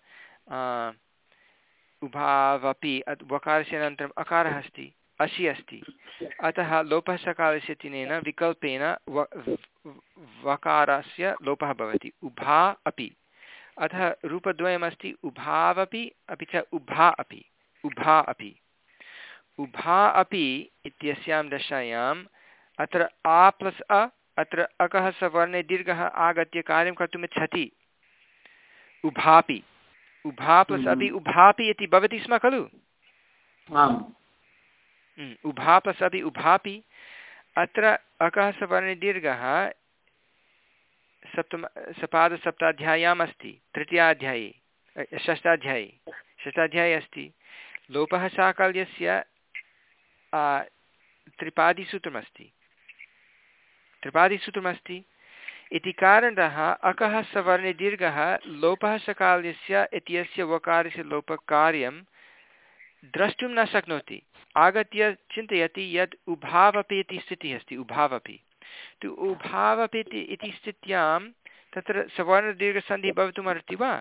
उभावपि वकारस्य अनन्तरम् अकारः अस्ति अशि अस्ति। अतः लोपः सकालस्य तिनेन विकल्पेन व- वकारस्य लोपः भवति उभा अपि। अतः रूपद्वयमस्ति उभावपि अपि च उभा अपि उभा अपि। उभा अपि इत्यस्यां दशायाम् अत्र आ प्लस् अ अत्र अकः सवर्णे दीर्घः आगत्य कार्यं कर्तुमिच्छति। उभापि। उभा प्लस् अपि उभापि इति भवति स्म खलु? आम्। उम्, उभा प्लस् अपि उभापि। अत्र अकः सवर्णे दीर्घः सप्तम सपादसप्ताध्याय्याम् अस्ति तृतीयाध्याये षष्ठाध्याये षष्ठाध्याये अस्ति। लोपः साकल्यस्य त्रिपादिसूत्रमस्ति त्रिपादिसूत्रमस्ति इति कारणतः अकः सवर्णे दीर्घः लोपः सकाल्यस्य इत्यस्य वकारस्य लोपकार्यं द्रष्टुं न शक्नोति। आगत्य चिन्तयति यत् उभावपि इति स्थितिः अस्ति उभावपि। तु उभावपि इति इति स्थित्यां तत्र सवर्णदीर्घसन्धिः भवितुमर्हति वा?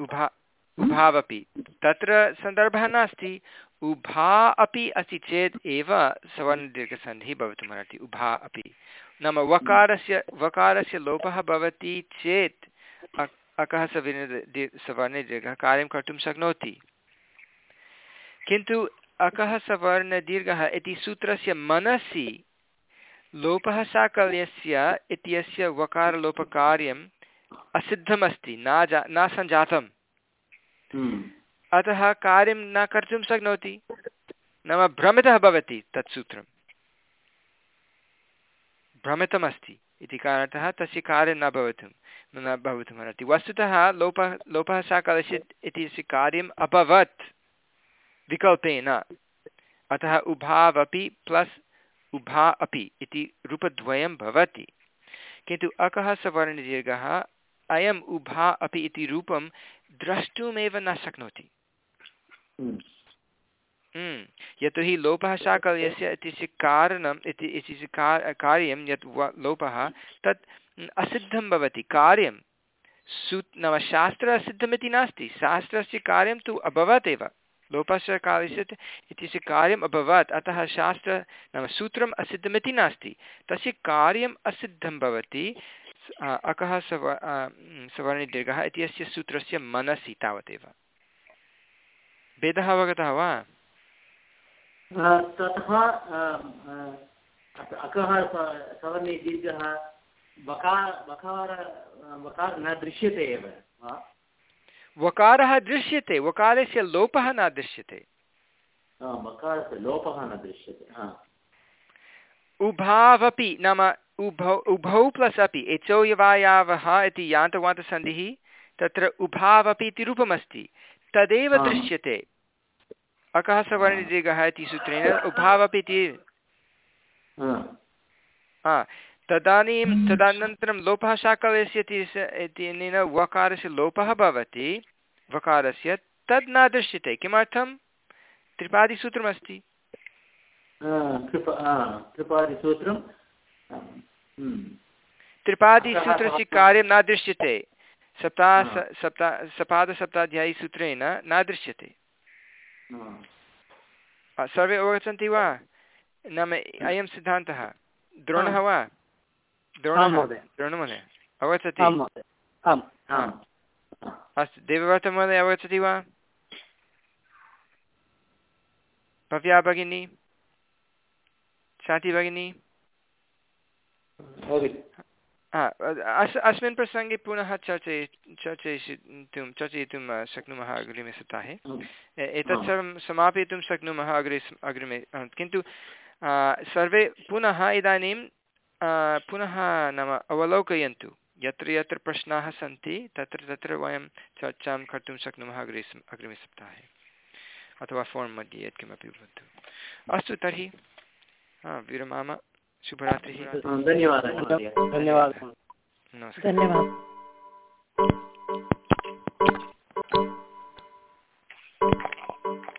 उभा उभावपि। तत्र सन्दर्भः नास्ति। उभा अपि अस्ति चेत् एव सवर्णदीर्घसन्धिः भवितुमर्हति उभा अपि। नाम वकारस्य वकारस्य लोपः भवति चेत् अकः सवर्णदीर् सवर्णदीर्घः कार्यं कर्तुं शक्नोति। किन्तु अकः सवर्णदीर्घः इति सूत्रस्य मनसि लोपः साकल्यस्य इत्यस्य वकारलोपकार्यम् असिद्धमस्ति। न जा न सञ्जातम्। अतः कार्यं न कर्तुं शक्नोति। नाम भ्रमितः भवति तत् सूत्रं। भ्रमितमस्ति इति कारणतः तस्य कार्यं न भवितुं न भवितुमर्हति। वस्तुतः लोपः लोपः साकलस्य इति कार्यम् अभवत् विकल्पेन। अतः उभावपि प्लस् उभा अपि इति रूपद्वयं भवति। किन्तु अकः सवर्णदीर्घः अयम् उभा अपि इति रूपं द्रष्टुमेव न शक्नोति। हम्म। Mm. यतोहि लोपः शाकल्यस्य इत्यस्य कारणम् इति इत्यस्य कार्यं यत् लोपः तत् असिद्धं भवति। कार्यं सू नाम शास्त्र असिद्धमिति नास्ति। शास्त्रस्य कार्यं तु अभवत् एव। लोपस्य कार्यस्य इत्यस्य कार्यम् अभवत्। अतः शास्त्र नाम सूत्रम् असिद्धमिति नास्ति। तस्य कार्यम् असिद्धं भवति। अकः सव सवर्णदीर्घः इत्यस्य सूत्रस्य मनसि तावदेव। भेदः अवगतः वा? ततः अक- सवर्णे दीर्घः बकार बकार बकार न दृश्यते एव वकारः दृश्यते वकारस्य लोपः न दृश्यते। लोपः न दृश्यते उभावपि नाम उभौ उभौ प्लस् अपि एचौ यवायावः इति यान्तवान्तसन्धिः तत्र उभावपि इति रूपमस्ति। तदेव दृश्यते। अकः सवर्णदीर्घः इति सूत्रेण उभावपि इति। हा। तदानीं तदनन्तरं लोपः शाकलस्य इति इत्यनेन वकारस्य लोपः भवति वकारस्य तद् न दृश्यते। किमर्थं? त्रिपादिसूत्रमस्ति। त्रिपादिसूत्रं। हम्म। त्रिपादिसूत्रस्य कार्यं न दृश्यते। सप्ता सप्ता सपादसप्ताध्यायीसूत्रेण न दृश्यते। अ, सर्वे अवगच्छन्ति वा? नाम अयं सिद्धान्तः। द्रोणः वा? द्रोणः। महोदय। द्रोणमहोदय अवगच्छति? अस्तु देवव्रतमहोदय अवगच्छति वा? भव्या भगिनी शान्ति भगिनी। हा अस् अस्मिन् प्रसङ्गे पुनः चर्चय चर्चयितुं चर्चयितुं शक्नुमः अग्रिमे सप्ताहे। एतत्। सर्वं समापयितुं शक्नुमः अग्रे अग्रिमे किन्तु सर्वे पुनः इदानीं पुनः नाम अवलोकयन्तु। यत्र यत्र प्रश्नाः सन्ति तत्र तत्र वयं चर्चां कर्तुं शक्नुमः अग्रे अग्रिमे सप्ताहे। अथवा फ़ोन् मध्ये यत्किमपि भवतु। अस्तु तर्हि विरमाम। शुभरात्रिः। धन्यवादः धन्यवाद। धन्यवादः। नमस्कारः। धन्यवादः।